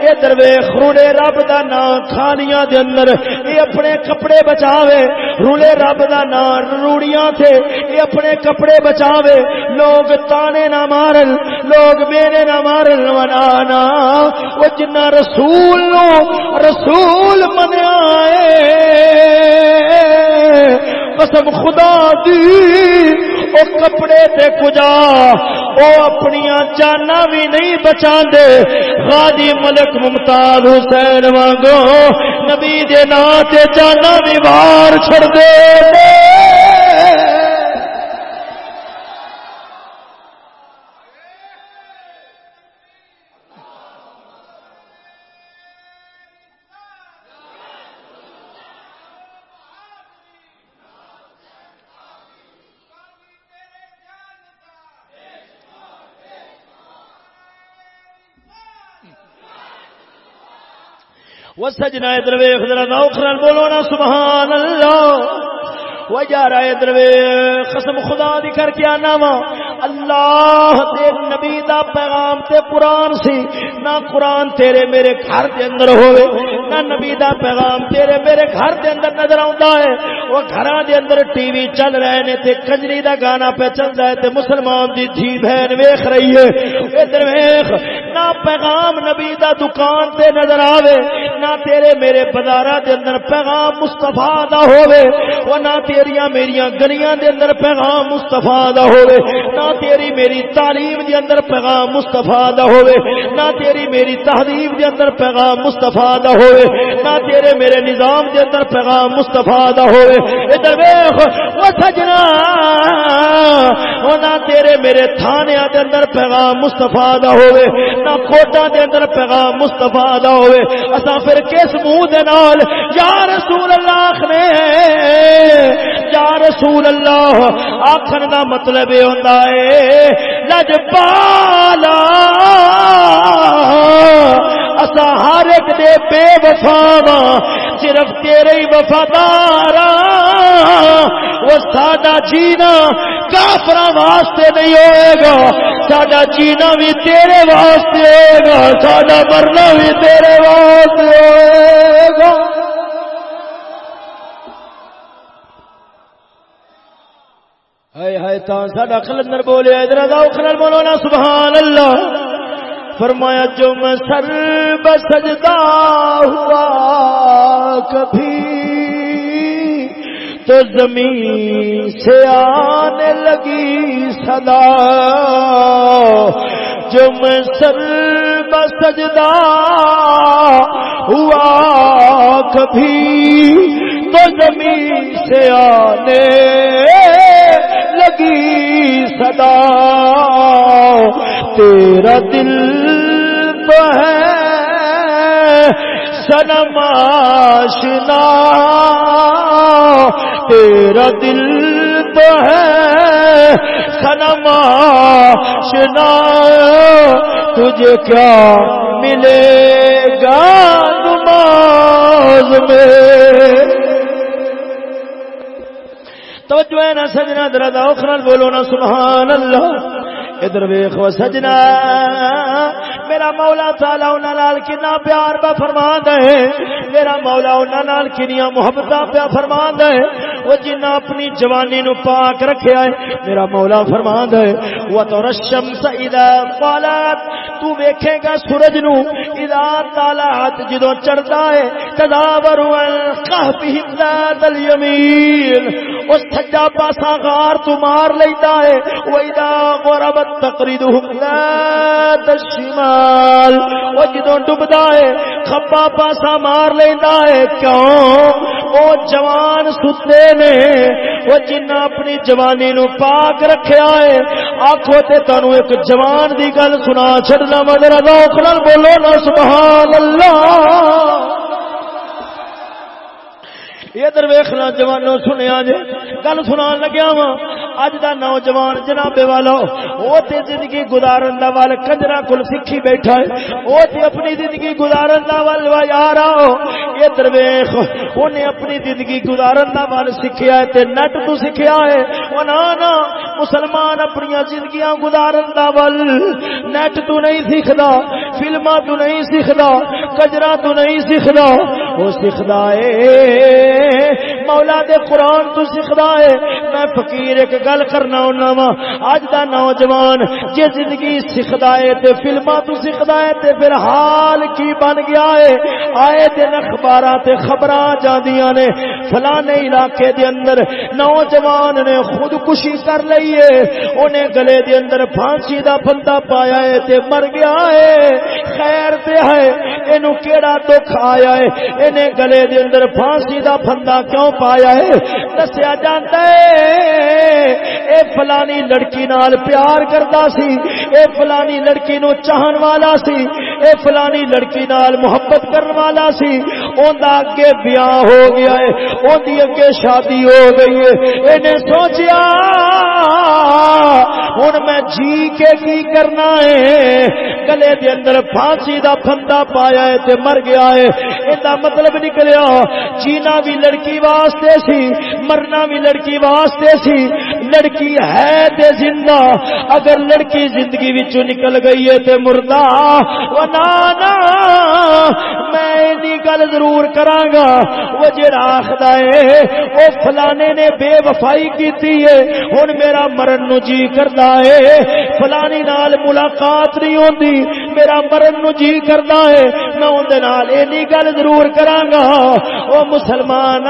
یہ درویش روڑے رب دا نام کھانیاں دے اندر۔ یہ اپنے کپڑے بچاوے رولے رب دا نام روڑیاں تھے یہ اپنے کپڑے بچاوے۔ لوگ تانے نہ مارن، لوگ میرے نہ مارن۔ ونانا وہ جنا رسول نو رسول منیا قسم خدا دی، او کپڑے تے کجا، او اپنی جانا بھی نہیں بچا دے غادی ملک ممتاز حسین وانگو، نبی دے نا تے جانا بھی بار چھڑ دے وہ سجنا ادھر ویخ، ذرا ذوق بولو نا سبحان اللہ وہ جا رہا ہے قسم خدا دی کر کے آنا وا۔ اللہ دے نبی دا پیغام تے قرآن سی، نہ قرآن تیرے میرے گھر دے اندر ہوئے نہ نبی دا پیغام تیرے میرے گھر دے اندر نظر آتا ہے۔ وہ گھر دے اندر ٹی وی چل رہے نے تے کجری دا گانا پہ چل رہا ہے تے مسلمان دی دھی بہن ویخ رہی ہے۔ ادھر ویخ، نہ پیغام نبی دا دکان تے نظر آوے۔ نہ تیرے میرے بازار دے اندر پیغام مستفا دا ہوے وہ نہ تیریاں میریاں گلیاں دے اندر پیغام مستفا دا ہوے نہ تیری میری تعلیم دے اندر پیغام مستفا دا ہوے نہ تیری میری تہذیب دے اندر پیغام مستفا دا ہوے نہ تیرے میرے نظام دے اندر پیغام مستفا دا ہوے ادھر ویکھ او سجنا او نہ تیرے میرے تھانیاں دے اندر پیغام مستفا دا ہوے نہ کوٹا دے اندر پیغام مستفا دا ہوے اساں پھر کس منہ دے نال، یا رسول اللہ نے یا رسول اللہ، آخر کا مطلب یہ ہوتا ہے لج پالا اسا ہر ایک دے بے وفا صرف تیرے ہی وفادار وہ ساڈا جینا کافر واسطے نہیں ہوئے گا، ساڈا جینا بھی تیرے واسطے ہوئے گا، ساڈا مرنا بھی تیرے واسطے ہوئے گا۔ ہائے ہائے تا ساڈا کلندر بولیا، ادھر ذوق بولو نا سبحان اللہ فرمایا، جو میں سر بسجدہ ہوا کبھی، تو زمین سے آنے لگی صدا۔ جو میں سر بسجدہ ہوا کبھی، تو زمین سے آنے ادا۔ تیرا دل تو ہے سنم آشنا تیرا دل تو ہے سنم آشنا تجھے کیا ملے گا نماز میں؟ توجہ ہے نا سجنا درد اخرل بولو نا سبحان اللہ ادھر ویخ سجنا۔ میرا مولا تالا انہوں کنا پیار پہ فرما دے میرا مولا انہوں کنیا محبت پیا فرما دے وہ جنہ اپنی جوانی نو پاک رکھیا ہے، میرا مولا فرما دے وہ تو رشم سیدا قالات تو ویکھے گا سورج نو اذا طالعت جدو چڑھدا ہے، تدابر القهف ذات الیمین اس سجا پاسا غار تو مار لیندا ہے. و اذا غربت تقریدهم ذات الشمال وہ جدوں ڈبدا ہے کھبا پاسا مار لیندا ہے. کیوں؟ او جوان ستے نے، وہ جنہ اپنی جوانی نو پاک رکھیا ہے. آکھو تے تانوں ایک جوان دی گل سنا چھڑنا مگر ذوق نال بولو نا، سبحان اللہ! ادھر ویخنا جوانوں سنیا جی گل سنا لگیا وا اج دا نوجوان جناب والا وہ تے زندگی گزارن دا وال کنجرا کول سیکھی بیٹھا ہے۔ وہ تے اپنی زندگی گزارن دا وال وا یار ادھر ویخ، اونے اپنی زندگی گزارن دا وال سیکھیا ہے تے نٹ تو سیکھیا ہے۔ او نا نا، مسلمان اپنی زندگیاں گزارن دا وال نیٹ تو نہیں سیکھدا، فلماں تو نہیں سیکھدا کجرا تو نہیں سیکھدا۔ وہ سیکھدا اے۔ مولا دے قرآن تو سکھدا ہے میں فقیر ایک گل کرنا ہونا وا۔ اج دا نوجوان جے زندگی سکھدا ہے تے فلماں تو سکھدا ہے تے پھر حال کی بن گیا ہے آئے دن اخباراں تے خبراں جاندیاں نے۔ فلانے علاقے دے اندر نوجوان نے خودکشی کر لئی ہے اونے گلے دے اندر پھانسی دا پھندا پایا ہے تے مر گیا ہے خیر تے ہے۔ اینو کیڑا دکھ آیا ہے انہیں گلے دے اندر پھانسی دا پھندا کیوں پایا ہے؟ دسیا جاتا ہے، اے فلانی لڑکی نال پیار کرتا سی، اے فلانی لڑکی نو چاہن والا سی اے فلانی لڑکی نال محبت کرن والا سی، اون دا اگے بیاہ ہو گیا ہے اوندی اگے شادی ہو گئی ہے اینے سوچیا، ہن میں جی کے کی کرنا ہے گلے دے اندر پھانسی دا پھندا پایا ہے تے مر گیا ہے ایندا مطلب نکلیا، جینا بھی لڑکی واسطے سی، مرنا بھی لڑکی واسطے سی۔ لڑکی ہے تے زندہ، اگر لڑکی زندگی وچوں نکل گئی ہے تے مردہ وہ نانا میں نہیں گل ضرور کراں گا وہ جڑا آخدا ہے او فلانے نے بے وفائی کیتی ہے، ہن میرا مرن نو جی کردا ہے، فلانی نال ملاقات نہیں ہوندی، میرا مرن نو جی کردا ہے، میں اون دے نال اینی گل ضرور کراں گا او مسلمان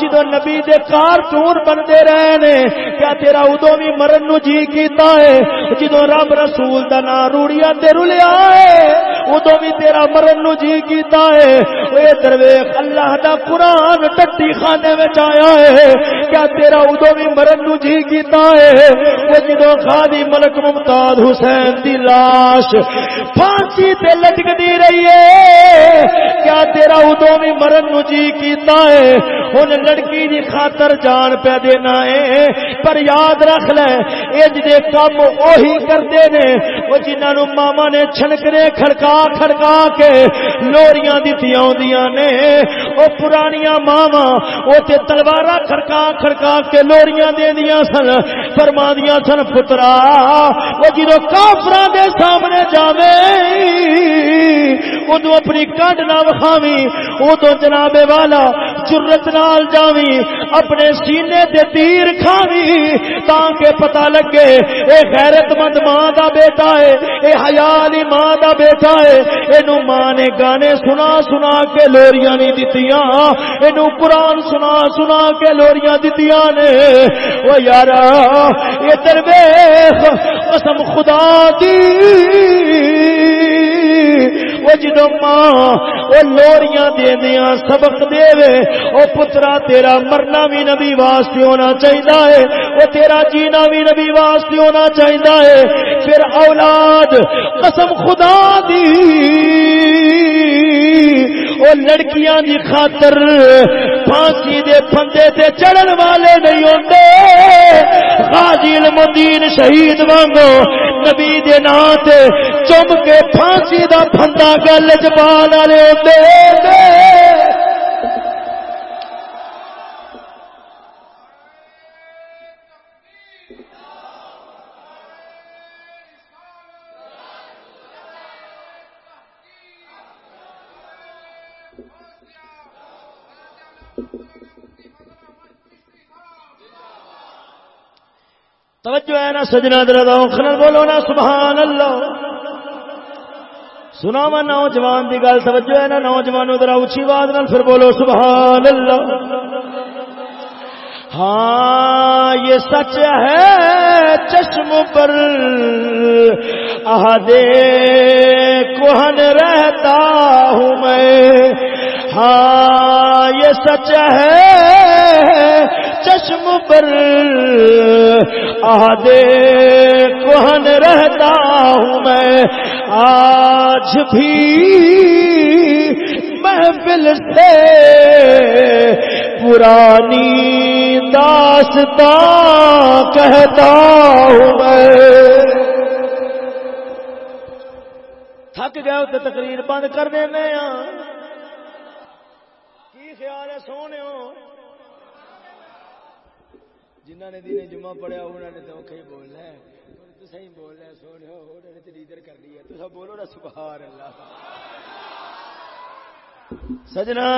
جدو نبی دے کارٹون بنتے رہے نے کیا تیرا ادو بھی مرن نو جی کیتا ہے؟ جدو رب رسول دا نا روڑیا تے رلیا ہے ادو بھی تیرا مرن نو جی کیتا ہے۔ اے درویش، اللہ دا قرآن ٹٹی خانے میں آیا ہے۔ کیا تیرا ادو بھی مرن نو جی کیتا ہے؟ وہ جدو خالی ملک ممتاز حسین دی لاش پھانسی تے لٹک دی رہی ہے۔ کیا تیرا ادو بھی مرن نو جی کیتا ہے؟ ہن لڑکی دی خاطر جان پہ دینا ہے۔ پر یاد رکھ لے اج دے کم اوہی کردے نے۔ او جنہاں نو ماما نے چھنکرے کھڑکا کھڑکا کے لوریاں دتیاں ہوندیاں نے۔ او پرانیاں ماما او تے تلوارا کھڑکا کھڑکا کے لوریاں دیندیاں سن، فرماندیاں سن، پترا، او جدو کافراں دے سامنے جاوے ادو اپنی کڈ نہ وکھاوی ادو جناب والا جرت نال جاوی اپنے سینے تے تیر کھاوی تاکہ پتہ لگے، اے غیرت مند ماں دا بیٹا ہے، اے حیالی ماں دا بیٹا بیٹھا ہے اینو ماں نے گانے سنا سنا کے لوریاں نہیں دتیاں۔ اینو قرآن سنا سنا کے لوریاں دتیاں نے۔ او یارا ادھر ویکھ قسم خدا دی۔ وہ جدو ماں وہ لوریاں دے دیا سبق دے وے وہ پترا تیرا مرنا بھی نبی واسطے ہونا چاہیے وہ تیرا جینا بھی نبی واسطے ہونا چاہیے پھر اولاد، قسم خدا دی। او لڑکیاں دی خاطر پھانسی دے پھندے تے چڑھن والے نہیں ہوندے۔ غازی المدین شہید وانگو نبی دے نام تے چم کے پھانسی دا پھندا گل جبان والے ہوندے۔ نا سجنا در بولو نا سبحان اللہ۔ سنا وا نوجوان کی گل، توجہ ہے نا نوجوان ادھر اچھی بات نال پھر بولو سبحان اللہ۔ ہاں یہ سچ ہے چشم پر۔ آدے کوہن رہتا ہوں میں۔ ہاں یہ سچ ہے چشم پر۔ آدے کوہن رہتا ہوں میں۔ آج بھی محفل سے پرانی داستان کہتا ہوں میں۔ تھک گئے تو تقریر بند کر دینے ہاں۔ کی خیال ہے سونے جنہ نے دن جمعہ پڑھیا انہوں نے تو اوکھے بولنا ہے۔ تو صحیح بولنا ہے سونے انہوں نے تو لیڈر کر لیا تو سب بولو نا سبحان اللہ سجنا۔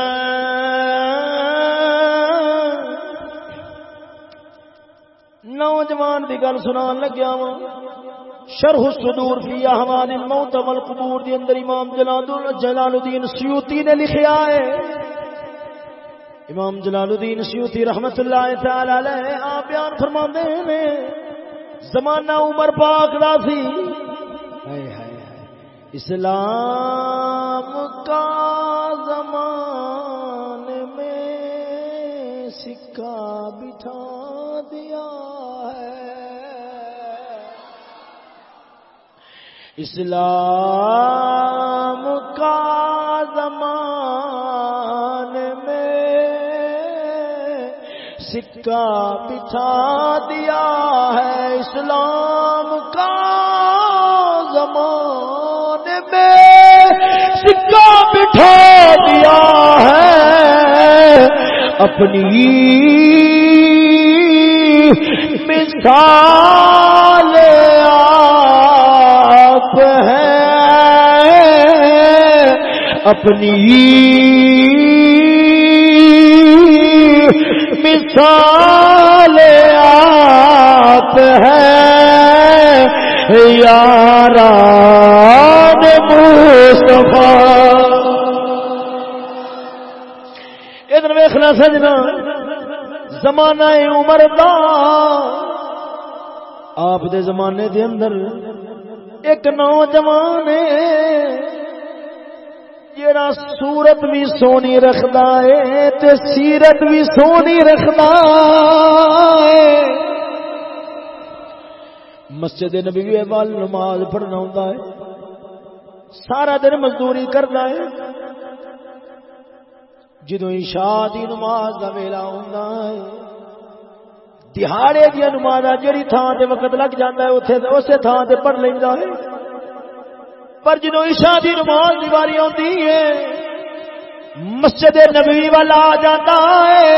نوجوان دی گل سنان لگیا وا شرح الصدور فی احوال الموت والقبور دی اندر امام جلال الدین سیوطی نے لکھیا ہے۔ امام جلال الدین سیوتی رحمت اللہ تعالی علیہ، آپ بیان فرما نے، زمانہ عمر پاک دا سی۔ اسلام کا زمان میں سکہ بٹھا دیا ہے۔ اسلام سکہ بچھا دیا ہے اسلام کا زمان میں۔ سکہ بٹھا دیا ہے اپنی مثال آپ ہے اپنی مثال آپ ہے۔ یار ادھر ویخنا سجنا زمانہ عمر دا۔ آپ دے زمانے دے اندر ایک نوجوان جڑا سورت بھی سونی رکھدا ہے تے سیرت بھی سونی رکھدا ہے۔ مسجد نبی وال نماز پڑھنا ہوندا ہے۔ سارا دن مزدوری کردا ہے۔ جدو عشاء دی نماز دا ویلا ہوندا ہے۔ دہاڑے دی نماز جڑی تھان تے وقت لگ جاندا ہے، اوتھے اسے تھان تے پڑھ لیندا ہے۔ پر جدو عشاء دی نماز دیواری آتی ہے، مسجد نبوی والا آ جاتا ہے۔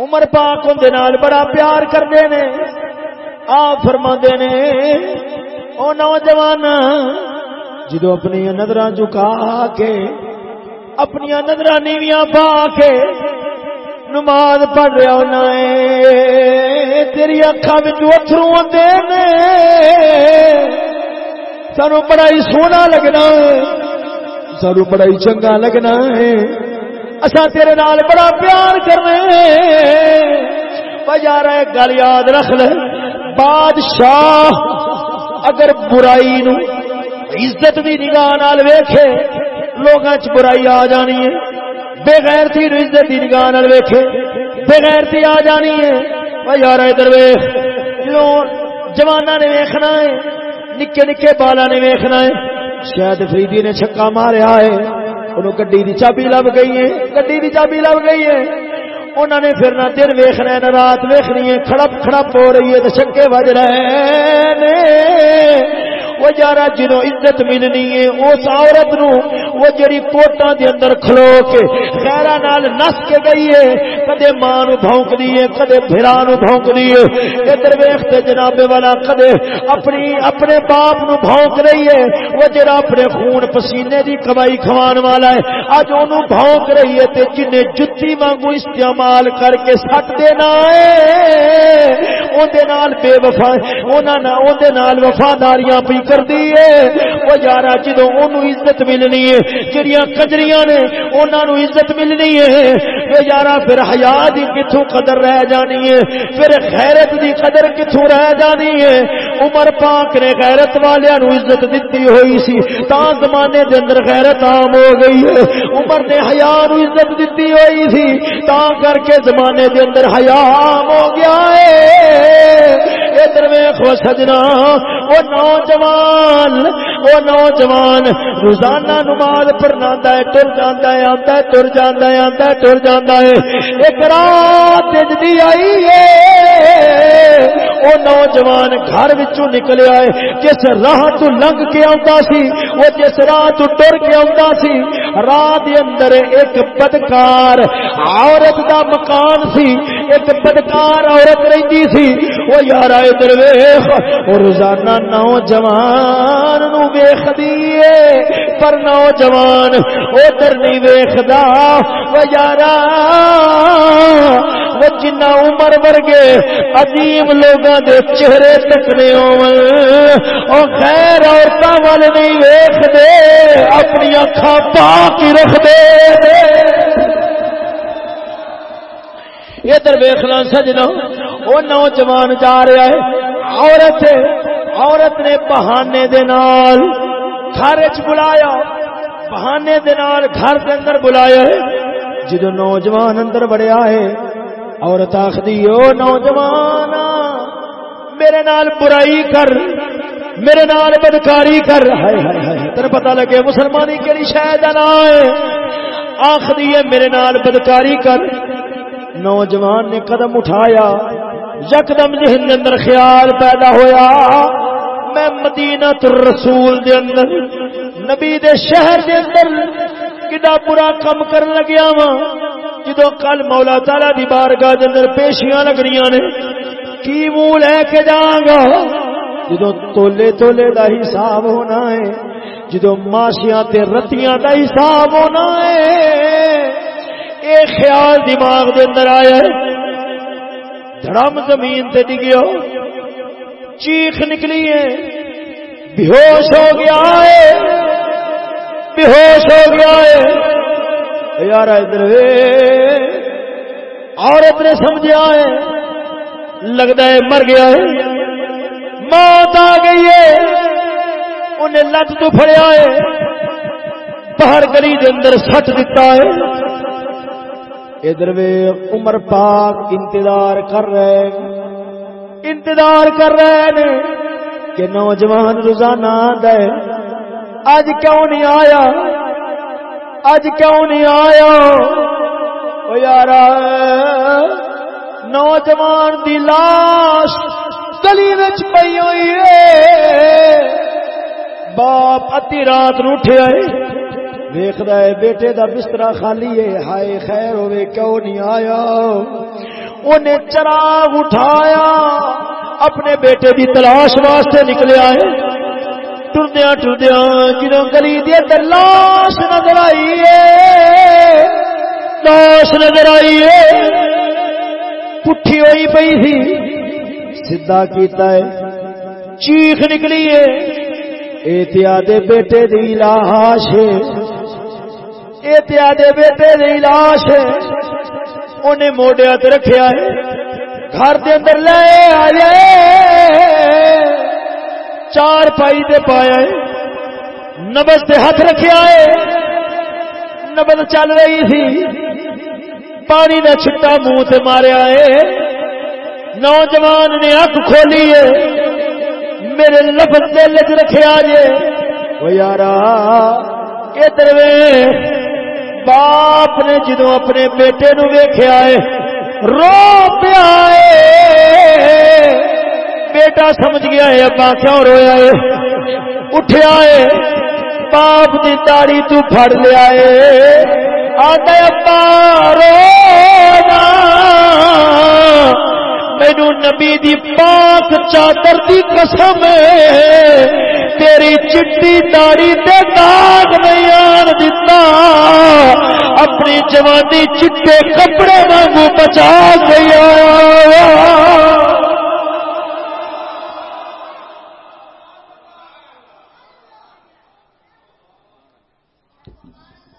عمر پاک ہوں بڑا پیار کرتے نے آ فرما نے او نوجوان، جدو اپنی نظر جھکا کے، اپنی نظر نیویاں پا کے نماز پڑھ رہا ہونا ہے، تیری اکھا اترو آتے سانو بڑا ہی سونا لگنا سانو بڑا ہی چنگا لگنا ہے۔ اصا تیرے نال بڑا پیار کرنے یار گل یاد رکھ لے۔ بادشاہ اگر برائی نو عزت دی نگاہ نال ویکھے، لوگاں چ برائی آ جانی ہے۔ بغیر تھی عزت دی نگاہ نال ویکھے، بغیر تھی آ جانی ہے۔ او یار، ادھر ویکھ۔ جوانا نے ویکھنا ہے نکے نکے بالا نے ویکھنا ہے۔ شاید فریدی نے چھکا ماریا ہے۔ انہوں گڈی دی چابی لب گئی ہے۔ گڈی دی چابی لب گئی ہے۔ انہوں نے پھر نہ دن ویخنا نہ رات ویخنی ہے۔ کھڑپ کھڑپ ہو رہی ہے تو چھکے بج رہے وہ یارا جنو عزت ملنی ہے، اس عورت نو وہ جڑی کوٹا دے اندر کھلو کے خیرا نال نس کے گئی ہے، کدے ماں نو بھونک دی ہے، کدے بھرا نو بھونک دی ہے ادھر ویکھتے جناب والا، کدے اپنی، اپنے باپ نو بھونک رہی ہے، وہ جڑا اپنے خون پسینے دی کمائی کھوان والا ہے۔ اج اونوں بھونک رہی ہے تے جنے جُتی وانگو استعمال کر کے سٹ دینا ہے۔ اون دے نال بے وفا انہاں نال اون دے نال وفاداریاں پئی کر دیئے وہ یارا جدو انہوں عزت ملنی ہے، جڑیاں کجریاں نے انہوں نو عزت ملنی ہے۔ وہ یارا، پھر حیا دی کتھوں قدر رہ جانی ہے۔ پھر غیرت دی قدر کتھوں رہ جانی ہے۔ عمر پاک نے غیرت والے نو عزت دتی ہوئی سی، تا زمانے دے اندر غیرت عام ہو گئی ہے۔ عمر نے حیا نو عزت دتی ہوئی سی، تا کر کے زمانے دے اندر حیا عام ہو گیا ہے۔ ادھر ویخ سجنا، وہ نوجوان وہ نوجوان روزانہ نماز پڑھنا ہے، تر جانا ہے، آتا ہے، تر جانا ہے، آتا ہے، تر جانا ہے۔ ایک رات دی آئی ہے۔ وہ نوجوان گھر وچوں نکلیا ہے جس راہ تو لنگ کے آتا سی، وہ جس راہ تو ٹر کے آتا سی راہ دے اندر ایک بدکار عورت دا مکان سی۔ ایک بدکار عورت رہندی سی۔ وہ یار ادھر ویخ روزانہ نوجوان نو ویخ دیے پر نوجوان ادھر نہیں ویخدا۔ وہ یار وہ جنا عمر ورگے عظیم لوگوں دے چہرے تکنے ہو خیر عورتوں والے نہیں ویخ دے اپنی اکھا پاک ہی رکھ دے ادھر ویخنا سجنا وہ نوجوان جا رہا ہے، عورت عورت نے بہانے دے نال گھر چ بلایا، بہانے دے نال گھر دے اندر بلایا ہے۔ جدو نوجوان اندر بڑیا ہے، عورت آخری او نوجوان، میرے نال برائی کر، میرے نال بدکاری کر۔ ہائے ہائے ہائے تر پتہ لگے مسلمانی کیڑی شاید نہ ہے۔ آخری ہے، میرے نال بدکاری کر۔ نوجوان نے قدم اٹھایا، یکدم ذہن اندر خیال پیدا ہویا۔ میں مدینہ رسول دے اندر، نبی دے شہر دے اندر کڈا برا کم کر لگیا وا جدو کل مولا تالا دی بارگاہ دے اندر پیشیاں لگنیاں نے، کی منہ لے کے جاؤں گا؟ جدو تولے تولے دا حساب ہونا ہے جدو ماشیاں تے رتیاں دا حساب ہونا ہے، اے خیال دماغ دے اندر آیا ہے، دھڑم زمین تے ڈگیا چیخ نکلی ہے بےہوش ہو گیا ہے۔ بےہوش ہو گیا ہے۔ یار ادھر عورت نے سمجھا ہے۔ لگتا ہے مر گیا ہے۔ موت آ گئی ہے۔ انہیں لت تو فڑیا ہے۔ باہر گلی کے اندر سٹ دیتا ہے۔ ادھر عمر پاک انتظار کر رہے۔ انتظار کر رہے ہیں کہ نوجوان روزانہ دے اج کیوں نہیں آیا؟ اج کیوں نہیں آیا؟ یار نوجوان دی لاش گلی پی ہوئی ہے۔ باپ ادی رات نٹھے آئے۔ ویخد ہے، بیٹے دا بستر خالی ہے۔ ہائے، خیر ہوئے، کیوں نہیں آیا؟ انہیں چراغ اٹھایا۔ اپنے بیٹے دی تلاش واسطے نکلے آئے ٹردیا ٹردیا جنہوں گلی دی لاش نظر آئی ہے۔ لاش نظر آئی ہے۔ پٹھی ہوئی پئی تھی۔ سیدا کیتا ہے۔ چیخ نکلی ہے۔ اے احتیاط بیٹے دی لاش دے بیٹے دی لاش انہیں موڈیا رکھیا ہے۔ گھر دے اندر لے آئے چار پائی دے پایا ہے۔ نبز سے ہاتھ رکھے آئے نبز چل رہی تھی۔ پانی کا چھٹا منہ سے مارے آئے نوجوان نے اک کھولی ہے۔ میرے لفظ دل چ رکھے آجے وہ یار ادھر باپ نے جدو اپنے بیٹے نو ویخیا ہے، رو پیا بیٹا سمجھ گیا ہے، ابا کیوں رویا ہے؟ اٹھیا ہے۔ باپ کی تاڑی تو پھڑ لیا ہے۔ آدھے ابا، رو مینو نبی دی پاک چادر دی قسم تیری چٹی داڑی تے داغ نہیں آن دیتا اپنی جوانی چٹے کپڑے واگو بچا گیا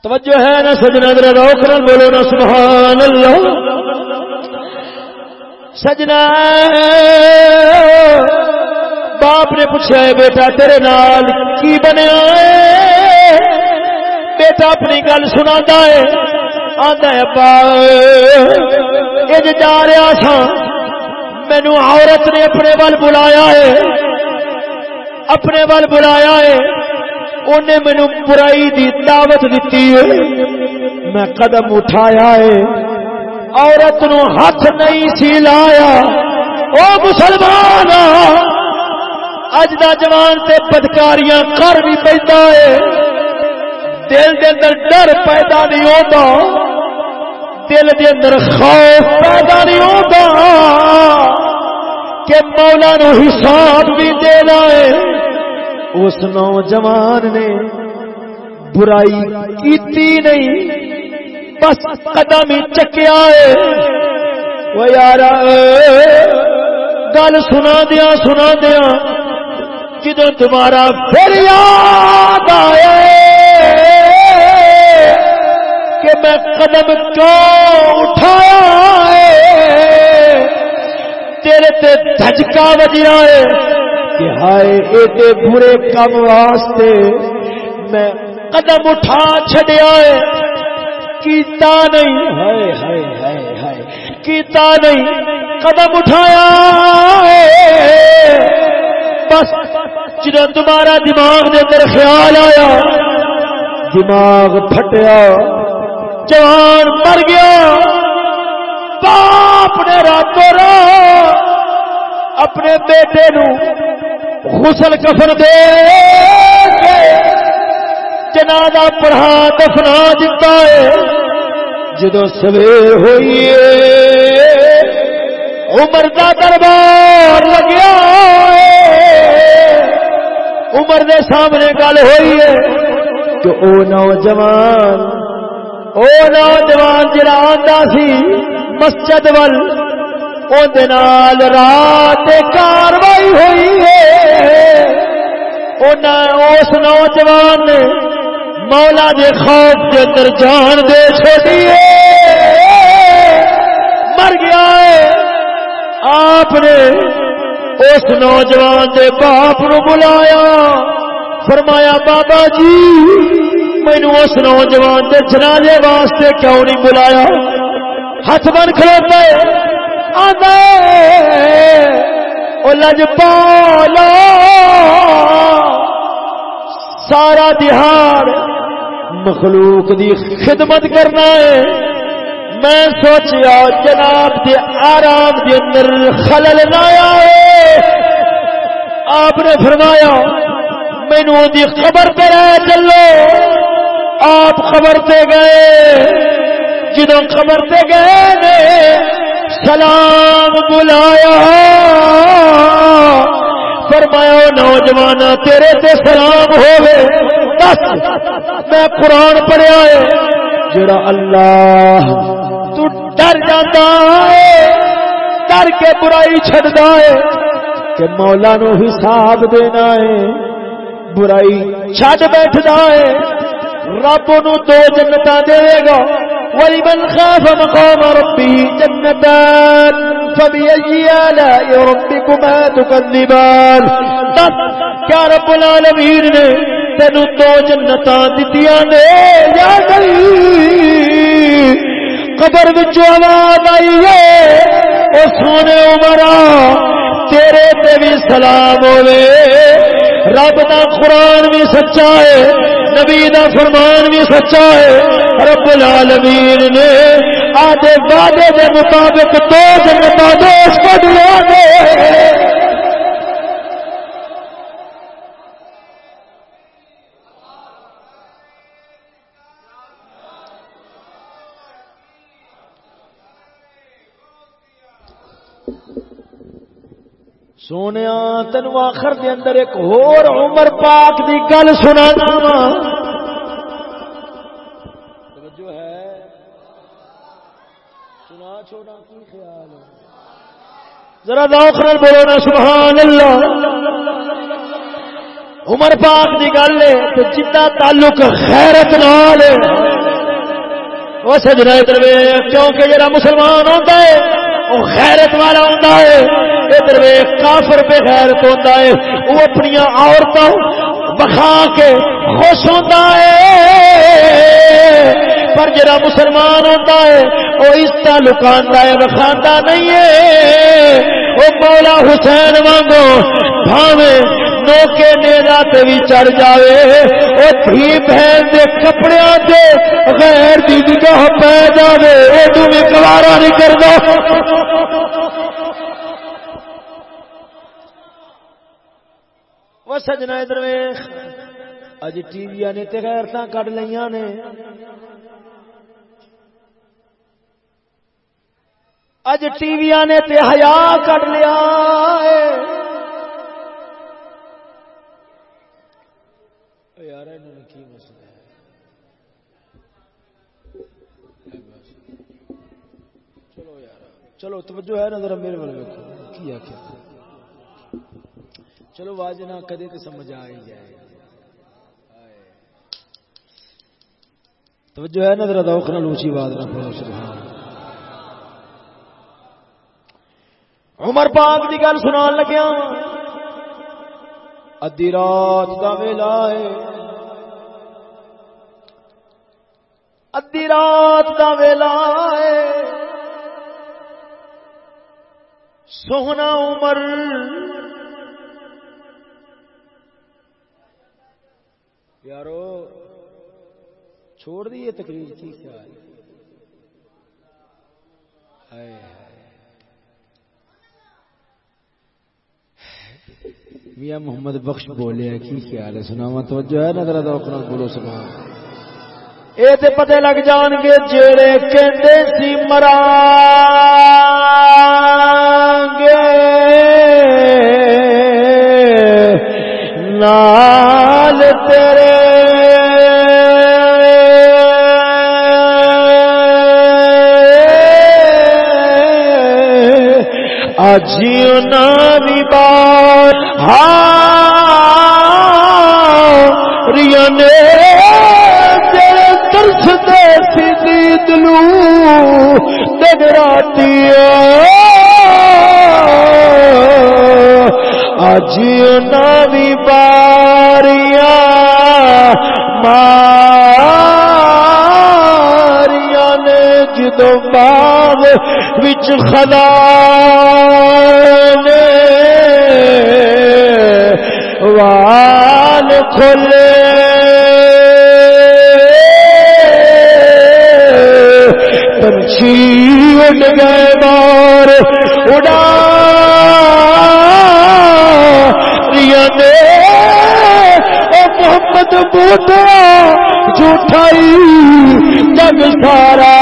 توجہ ہے نا سجنا در روک نہ بولو نا سبحان اللہ۔ سجنا باپ نے پوچھا ہے، بیٹا تیرے نال کی بنیا بیٹا اپنی گل سنا ہے۔ آدھا ابا جا رہا تھا مینو عورت نے اپنے ول بلایا ہے۔ اپنے ول بلایا ہے۔ انہیں مینو برائی دی دعوت دیتی ہے۔ میں قدم اٹھایا ہے۔ عورت نو ہاتھ نہیں سی لایا۔ او مسلمان اج دا جوان تے بدکاریاں کر بھی پیدا ہے۔ دل دے اندر ڈر پیدا نہیں ہوتا دل دے اندر خوف پیدا نہیں ہوتا کہ مولا نو حساب بھی دینا ہے۔ اس نوجوان نے برائی کیتی نہیں۔ بس قدم ہی چکیا وہ یار گل سنا دیا سنا دیا جدو تمہارا پھر یاد آئے کہ میں قدم کیوں اٹھایا تیرے تے دھجکا بجیا ہے کہ ہائے، ایڈے برے کام واسطے میں قدم اٹھا چڈیا ہے۔ کیتا نہیں، ہائے ہائے ہائے ہائے، کیتا نہیں، قدم اٹھایا بس جدو تمہارا دماغ دے اندر خیال آیا، دماغ پھٹیا، جوان مر گیا، باپ نے راتوں رات اپنے بیٹے نو غسل کفن دے جنازہ پڑھا دفنا دیتا ہے، جدو سویر ہوئی عمر کا دربار لگیا عمر دے سامنے گل ہوئی ہے کہ او نوجوان او نوجوان جڑا آتا سی مسجد ول نال رات کاروائی ہوئی ہے۔ اس نوجوان نے مولا دے خوف کے اندر جان دے چھوٹی مر گیا ہے آپ نے اس نوجوان دے باپ نو بلایا۔ فرمایا، بابا جی مینو اس نوجوان دے جنازے واسطے کیوں نہیں بلایا؟ ہاتھ بن کھلوتے آدھے لج پالا۔ سارا دہاڑ مخلوق دی خدمت کرنا ہے۔ میں سوچیا جناب دے آرام دے اندر خلل نہ آئے آپ نے فرمایا مینو دی خبر پہ رہ چلو۔ آپ خبر پہ گئے۔ جدو خبر پہ گئے نے سلام بلایا۔ فرمایا نوجوان تیرے تے سلام ہوئے بس میں قرآن پڑھیا ہے، جڑا اللہ تو ڈر جاتا ہے، ڈر کے برائی چڈتا ہے، کہ مولا نو حساب دینا ہے، برائی چھڈ بیٹھتا ہے۔ رب نو دو جنتا دے گا. ولمن خاف مقام ربه جنتان فبأي آلاء ربكما تكذبان کیا رب العالمین نے تین دو جنت دتیا نے. یا گئی قبر آواز آئی ہے. وہ سونے عمرہ تیرے تے بھی سلام ہوے رب دا قرآن بھی سچا ہے. نبی دا فرمان بھی سچا ہے، رب العالمین نے آدھے وعدے کے مطابق دو جنتا دوست کو دیا دے سونے تین آخر دے اندر ایک ہور عمر پاک دی گل سنا جو ہے۔ سنا چھوڑا، کی خیال ذرا دوخر بولو نا، سبحان اللہ۔ عمر پاک دی گل ہے تو جتا تعلق خیرت نال وہ سجنا ادھر کیونکہ جڑا مسلمان ہوتا ہے وہ خیرت والا ہوتا ہے۔ یہ ادھر کافر بے غیرت ہوتا ہے۔ وہ اپنی عورتوں بخا کے خوش ہوتا ہے۔ پر جڑا مسلمان ہوتا ہے وہ اس کا لکاندا ہے بخانا نہیں ہے۔ وہ مولا حسین وانگو بھاوے نوکے نیرا تے بھی چڑھ جاوے۔ او تھی بہن دے کپڑے تے غیر دی نگاہ پہ جاوے۔ او تو بھی گوارا نہیں کردا وہ سجنا ادھر اج ٹی وی نے تے غیرت کڈ لیا نے۔ اج ٹی وی نے تے حیا کڈ لیا چلو، توجہ ہے نا، ذرا میرے والے کی آخر چلو واجنا کدے تو سمجھ آ ہی جائے۔ توجہ ہے نا، ذرا دوخ نہ لوچی بات نہ پڑھو سبحان عمر پاک دی گل سنان لگیا ادی رات دا ویلا ہے۔ ادی رات دا ویلا ہے۔ سونا عمر۔ یارو، چھوڑ دی یہ تقریر، کی خیال؟ میاں محمد بخش بولے کی خیال ہے؟ سنا توجہ ہے نظر ادا بولو سنا اے تے پتے لگ جان گے جڑے کہندے سی مرا۔ گے۔ نال تیرے۔ جیو نی بار ہاں، ریا نے ترس دے سی دلو دگراتی اجیو نی باریا ماریا نے جدو باغ وچ خدا نے وال کھلے پنچھی اڈ گئے بار اڈا ریا دے محمد بوٹا، جھوٹائی جگ سارا۔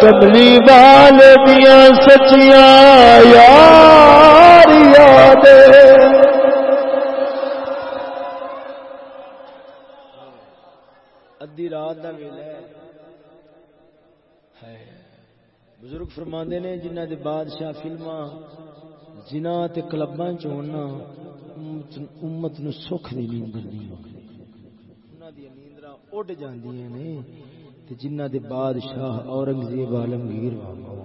کملی بال دیا سچیاں یار یاد ادی رات کا ویلا ہے۔ بزرگ فرماندے نے جنہ دے بادشاہ فلما جنہ تے کلباں چ ہونا امت نو سکھ دی نیند نہیں انہاں دی نیندراں اڈ جاندیاں نے جنہ دے بادشاہ اورنگزیب عالمگیر وانگو۔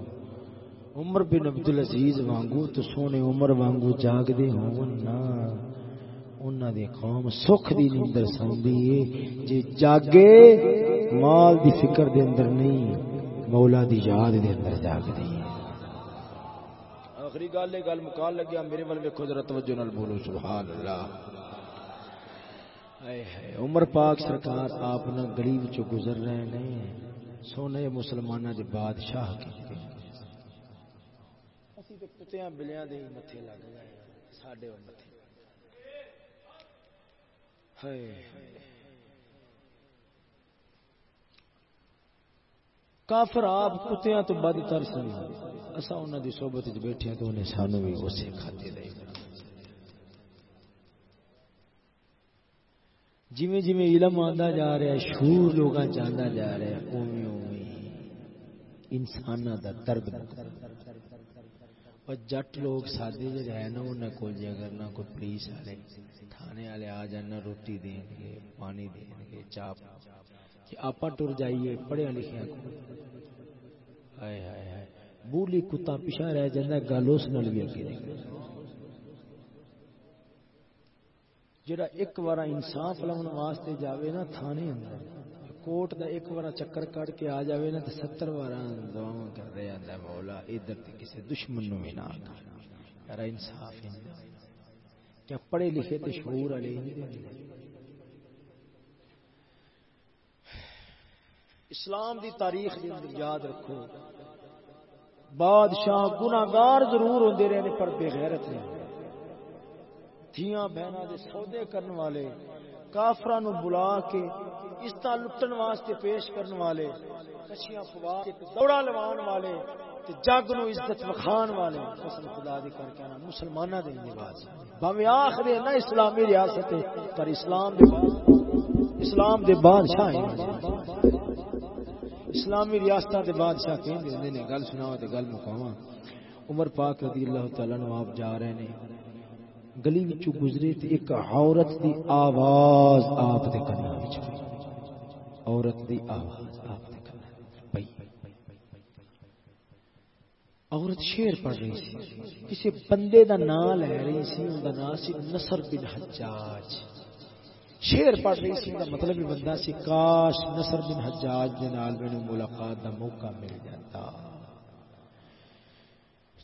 عمر بن عبد العزیز وانگو تو سونے عمر وانگو جاگ دے ہون نا۔ انہوں دی قوم سکھ دی نیندر سوندی ہے جے جاگے، مال دی فکر دے اندر نہیں، مولا دی یاد دے اندر جاگ دی آخری گل ہے گل مکال لگیا، میرے ول ویکھو ذرا توجہ نال بولو سبحان اللہ اے ہے عمر پاک سرکار آپ نہ گلی وچوں گزر رہے نے، سونے مسلماناں دے بادشاہ کی اسی تے کتےاں بلیاں دے متھے لگ گئے، ساڈے متھے۔ ہائے۔ کافر آپ کتیا تو بد تر سن اصا انہوں کی سوبت بیٹھے تو انہیں سانو بھی اسے کھاتے دے جی جی علم آتا جا رہا ہے شور لوگ جانا جا رہا ہے اوی اوی انسان دا درد اور جٹ لوگ سادے جی رہے نا انہیں کو جی اگر نہ کوئی پولیس والے تھانے والے آ جانا روٹی دیں گے، پانی دیں گے، چاپ کہ آپ ٹر جائیے، پڑھیا لکھیا۔ ہائے ہائے ہائے۔ بولی کتا پیچھا رہ جانا گل اس نال بھی اگے۔ جڑا ایک بار انصاف لاؤن واسطے جاوے نا، تھانے اندر کوٹ دا ایک بار چکر کٹ کے آ جاوے نا، تے ستر بار دعا کر دے آندا مولا، ادھر تے کسے دشمن نو بھی نہ یار انصاف ہے۔ کیا پڑھے لکھے تے شعور والے نہیں۔ اسلام دی تاریخ دی اندر یاد رکھو۔ بادشاہ گناگار ضرور ہوندے رہے پر بے غیرت نہیں۔ دھیاں بہنا دے سودے کرن والے، کافراں نو بلا کے اس طرح لٹن واسطے پیش کرن والے کچھیاں پوا کے دوڑا لوان والے تے جگ نو عزت وکھان والے، قسم خدا دی کر کے نا مسلماناں دے نواز باویں آخ نہ اسلامی ریاست پر اسلام دے اسلام دے بادشاہ ہیں۔ اسلامی ریاستاں دے بادشاہ کہندے ہوندے نے، گل سناو تے گل مکاواں عمر پاک رضی اللہ تعالی عنہ آپ جا رہے نے۔ گلی وچوں گزرے تے ایک عورت دی آواز آپ دے کنا وچ عورت دی آواز آپ دے کنا پئی۔ عورت شیر پڑھ رہی سی۔ کسی بندے دا نام لے رہی سی، ان دا نام سی نصر بن حجاج۔ شیر پڑھ رہی سی دا مطلب یہ بندہ سی، کاش نصر بن حجاج دے نال مینوں ملاقات دا موقع مل جاتا۔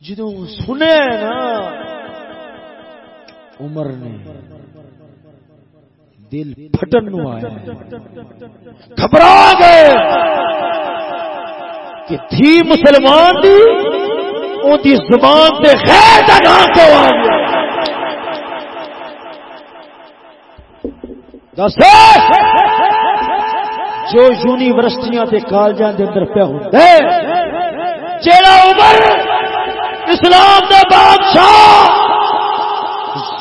جدوں سنے نا، عمر نے دل پھٹن نو آیا گھبرا گئے کہ تھی مسلمان دی، اون دی زبان تے خیر دا نام تو آ گیا۔ دس جو یونیورسٹیاں تے کالجاں دے اندر پہ ہوندا ہے، جیڑا عمر اسلام دا بادشاہ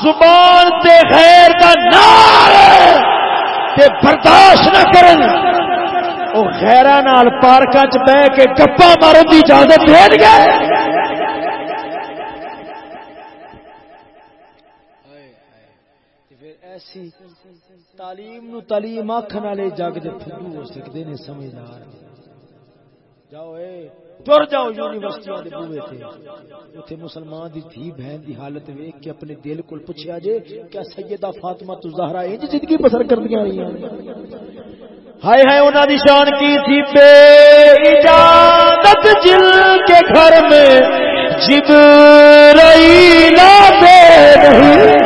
زبان تے خیر دا نام تے برداشت نہ کرن، او خیرہ نال پارکاں چ بیٹھ کے گپا مارن دی اجازت دے گئے ایسی تعلیم نو تعلیم آخر والے جگ دے پھڈو ہو سکتے نے، سمجھدار۔ جاؤ اے، تر جاؤ یونیورسٹیاں دے بوئے تے۔ اوتھے مسلمان دی تھی بہن دی حالت ویکھ کے اپنے دل کول پوچھیا جے، کیا سیدہ فاطمہ تو زہرا انج زندگی بسر کردیاں رہیاں؟ ہائے ہائے، انہاں دی شان کی تھی؟ بے اجازت جل کے گھر میں جبرائیل آتے نہیں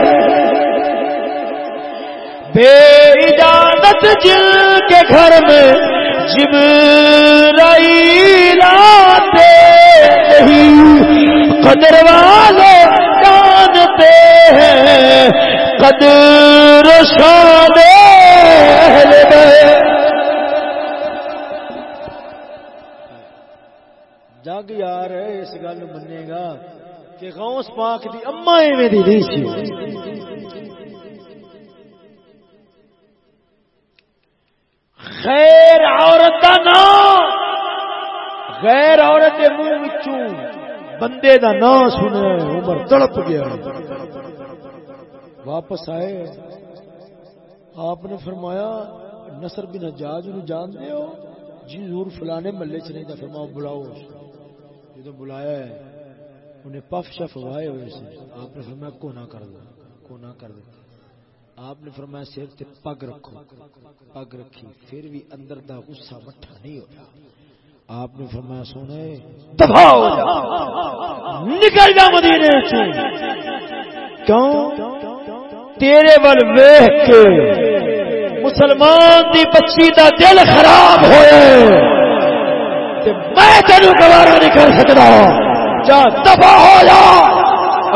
بے اجازت جل کے گھر میں جبرائیل آتے نہیں قدر والے جانتے ہیں قدر شان اہل جگ یار، اس گل منے گا کہ غوث پاک دی اما ایویں دی نہیں سی غیر عورت دا نام غیر عورت کے منہ وچوں بندے دا نام سنیا عمر تڑپ گیا۔ واپس آئے۔ آپ نے فرمایا، نصر بن حجاج نو جان دے ہو؟ جی ضرور فلانے محلے چ نہیں تھا فرماؤ بلاؤ جدو بلایا ہے، انہیں پف شف وائے ہوئے سے۔ آپ نے فرمایا کو نہ کر دو کو نہ کر دیتا آپ نے فرمایا سر تے پگ رکھو، پگ رکھی، پھر بھی اندر دا غصہ مٹھا نہیں ہوتا۔ آپ نے فرمایا سونے دفاع ہو جا نکل جا مدینے سے۔ کیوں؟ تیرے ول ویخ کے مسلمان دی بچی دا دل خراب ہوئے۔ میں تینوں گوارا نہیں کر سکتا۔ جا دفاع ہو جا۔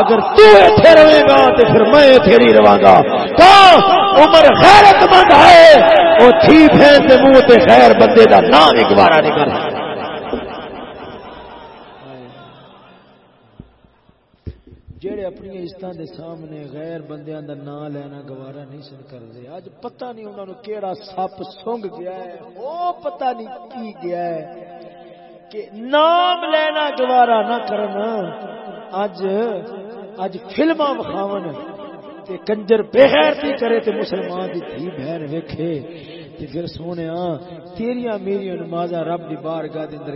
اگر تو ایتھے رہے گا تو پھر میں ایتھے نہیں رہا گا۔ کہاں عمر غیرت مند ہے، وہ تھی پھین دے منہ تے خیر بندے دا نام ایک بارا نہیں جڑے اپنی عزت دے سامنے غیر بندیاں دا نام لینا گوارا نہیں سن کرتے اج پتہ نہیں انہوں نے کیڑا سپ سنگ گیا ہے۔ وہ پتہ نہیں کی گیا ہے کہ نام لینا گوارا نہ کرنا اج اج فلما وکھاون۔ تے کنجر بغیرتی کرے تے مسلمان دی تھی بہن ویکھے۔ تے پھر سونیا تیریاں میری نمازاں رب دی بارگاہ دے اندر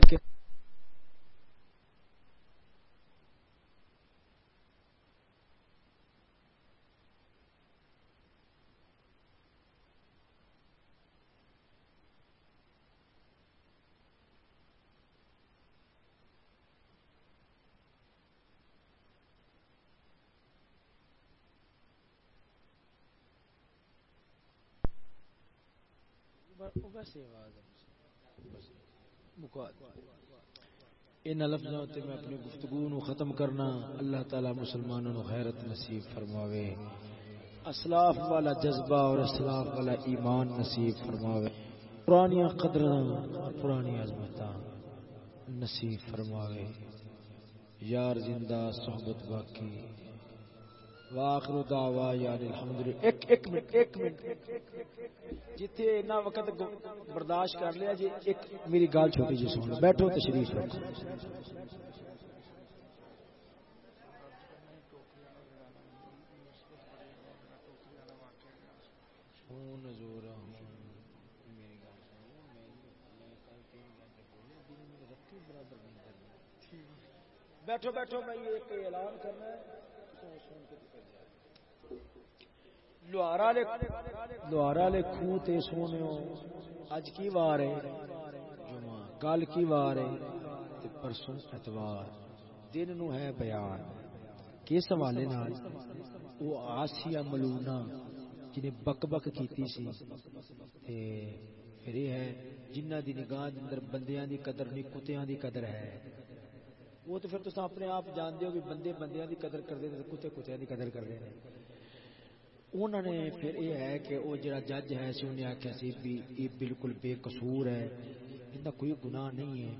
ان لفظوں تے میں اپنی گفتگو نو ختم کرنا اللہ تعالی مسلمانوں نو خیرت نصیب فرماوے۔ اسلاف والا جذبہ اور اسلاف والا ایمان نصیب فرماوے۔ پرانی قدراں، پرانی عظمتاں نصیب فرماوے۔ یار زندہ صحبت باقی۔ واخر دعوا یار الحمدللہ. ایک ایک منٹ ایک منٹ. جتھے اتنا وقت برداشت کر لیا جی ایک میری گال چھوٹی جی سن بیٹھو تشریف رکھو۔ بیٹھو بیٹھو میں یہ اعلان کرنا ہے۔ لوہارا لے خو تے سونے اج کی وار ہے؟ جمعہ۔ کل کی وار ہے؟ پرسوں اتوار۔ دن نو ہے بیان۔ کس حوالے نال؟ وہ آسیا ملونا جنہیں بک بک کیتی سی۔ تے پھر یہ ہے، جنہ دی نگاہ اندر بندیاں دی قدر نہیں، کتیاں دی قدر ہے۔ وہ تو پھر تو اپنے آپ جانتے ہو کہ بندے بندیاں دی قدر کرتے ہیں کتے کتیاں دی قدر کرتے ہیں انہوں نے پھر یہ ہے کہ وہ جڑا جج ہے سی انہیں آخیا سی بھی یہ بالکل بے قصور ہے ان کوئی گناہ نہیں ہے۔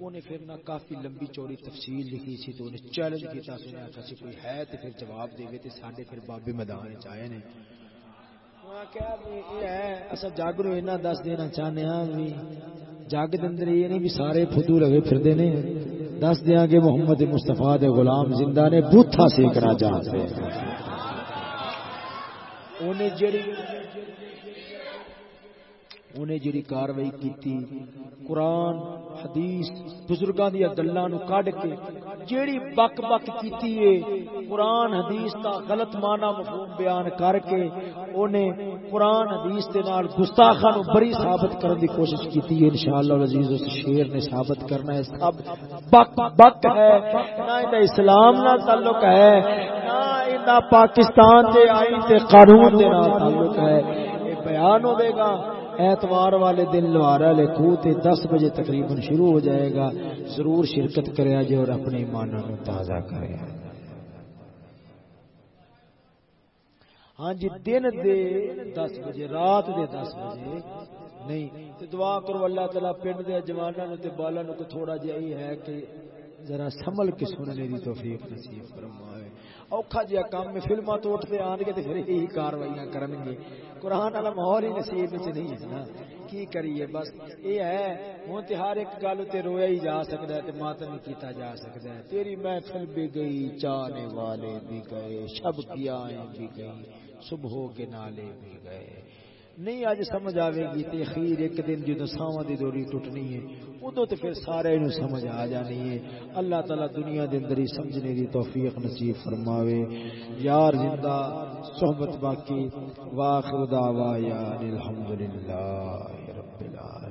انہیں پھر نہ کافی لمبی چوڑی تفصیل لکھی سی تو انہیں چیلنج کیا سی انہیں آخیا سی کوئی ہے تو پھر جواب دے تو سارے پھر بابے میدان چاہے نے۔ جگ نو اینا دس دینا چاہنے ہاں بھی۔ جگ دے اندر یہ نہیں بھی سارے فدو لگے پھردے نے۔ دس دیاں گے محمد مصطفیٰ دے غلام زندہ نے بوتھا سیکنا چاہتے ہیں۔ انہیں جڑی انہیں جڑی کاروائی کیتی۔ قرآن، حدیث، بزرگاں دیا گلاں نو کڈ کے جیڑی بک بک کیتی ہے قرآن، حدیث دا غلط معنی مفہوم بیان کر کے اونے قرآن، حدیث دے نال گستاخاں نو بری ثابت کرن دی کوشش کیتی ہے انشاءاللہ العزیز اس شیر نے ثابت کرنا ہے۔ سب بک بک ہے۔ نہ اسلام نال تعلق ہے، نہ پاکستان دے آئین تے قانون دے نال تعلق ہے۔ یہ بیان ہوے گا۔ ایتوار والے دن لوارا لے تے دس بجے تقریباً شروع ہو جائے گا۔ ضرور شرکت کرے جے اور اپنے ایمان کو تازہ کرے ہاں جی دن دے دس بجے، رات دے دس بجے۔ نہیں دعا کرو اللہ تعالیٰ پنڈ دے جوانوں تے بالا نو کو تھوڑا جہا یہ ہے کہ ذرا سنبھل کے سننے دی توفیق نصیب فرمائے۔ اوکھا جہا کام میں فلما تو اٹھتے آن گے تو پھر یہی کاروائیاں کرن گے قرآن والا ماحول ہی نصیب چ نہیں ہے نا۔ کی کریے بس؟ یہ ہے، ہوں تو ہر ایک گل تے رویا ہی جا سکتا ہے تے ماتم کیتا جا سکتا ہے۔ تیری محفل بھی گئی، چاہنے والے بھی گئے، شب کی آئیں بھی گئی صبح کے نالے بھی گئے۔ نہیں اج سمجھ آئے گی تے خیر ایک دن جدو ساواں دی دوری ٹوٹنی ہے۔ ادو تو پھر سارے نو سمجھ آ جانی ہے۔ اللہ تعالی دنیا دے اندر ہی سمجھنے دی توفیق نصیب فرماوے۔ یار زندہ، صحبت باقی واخر دعوا یا الحمدللہ رب العالمین۔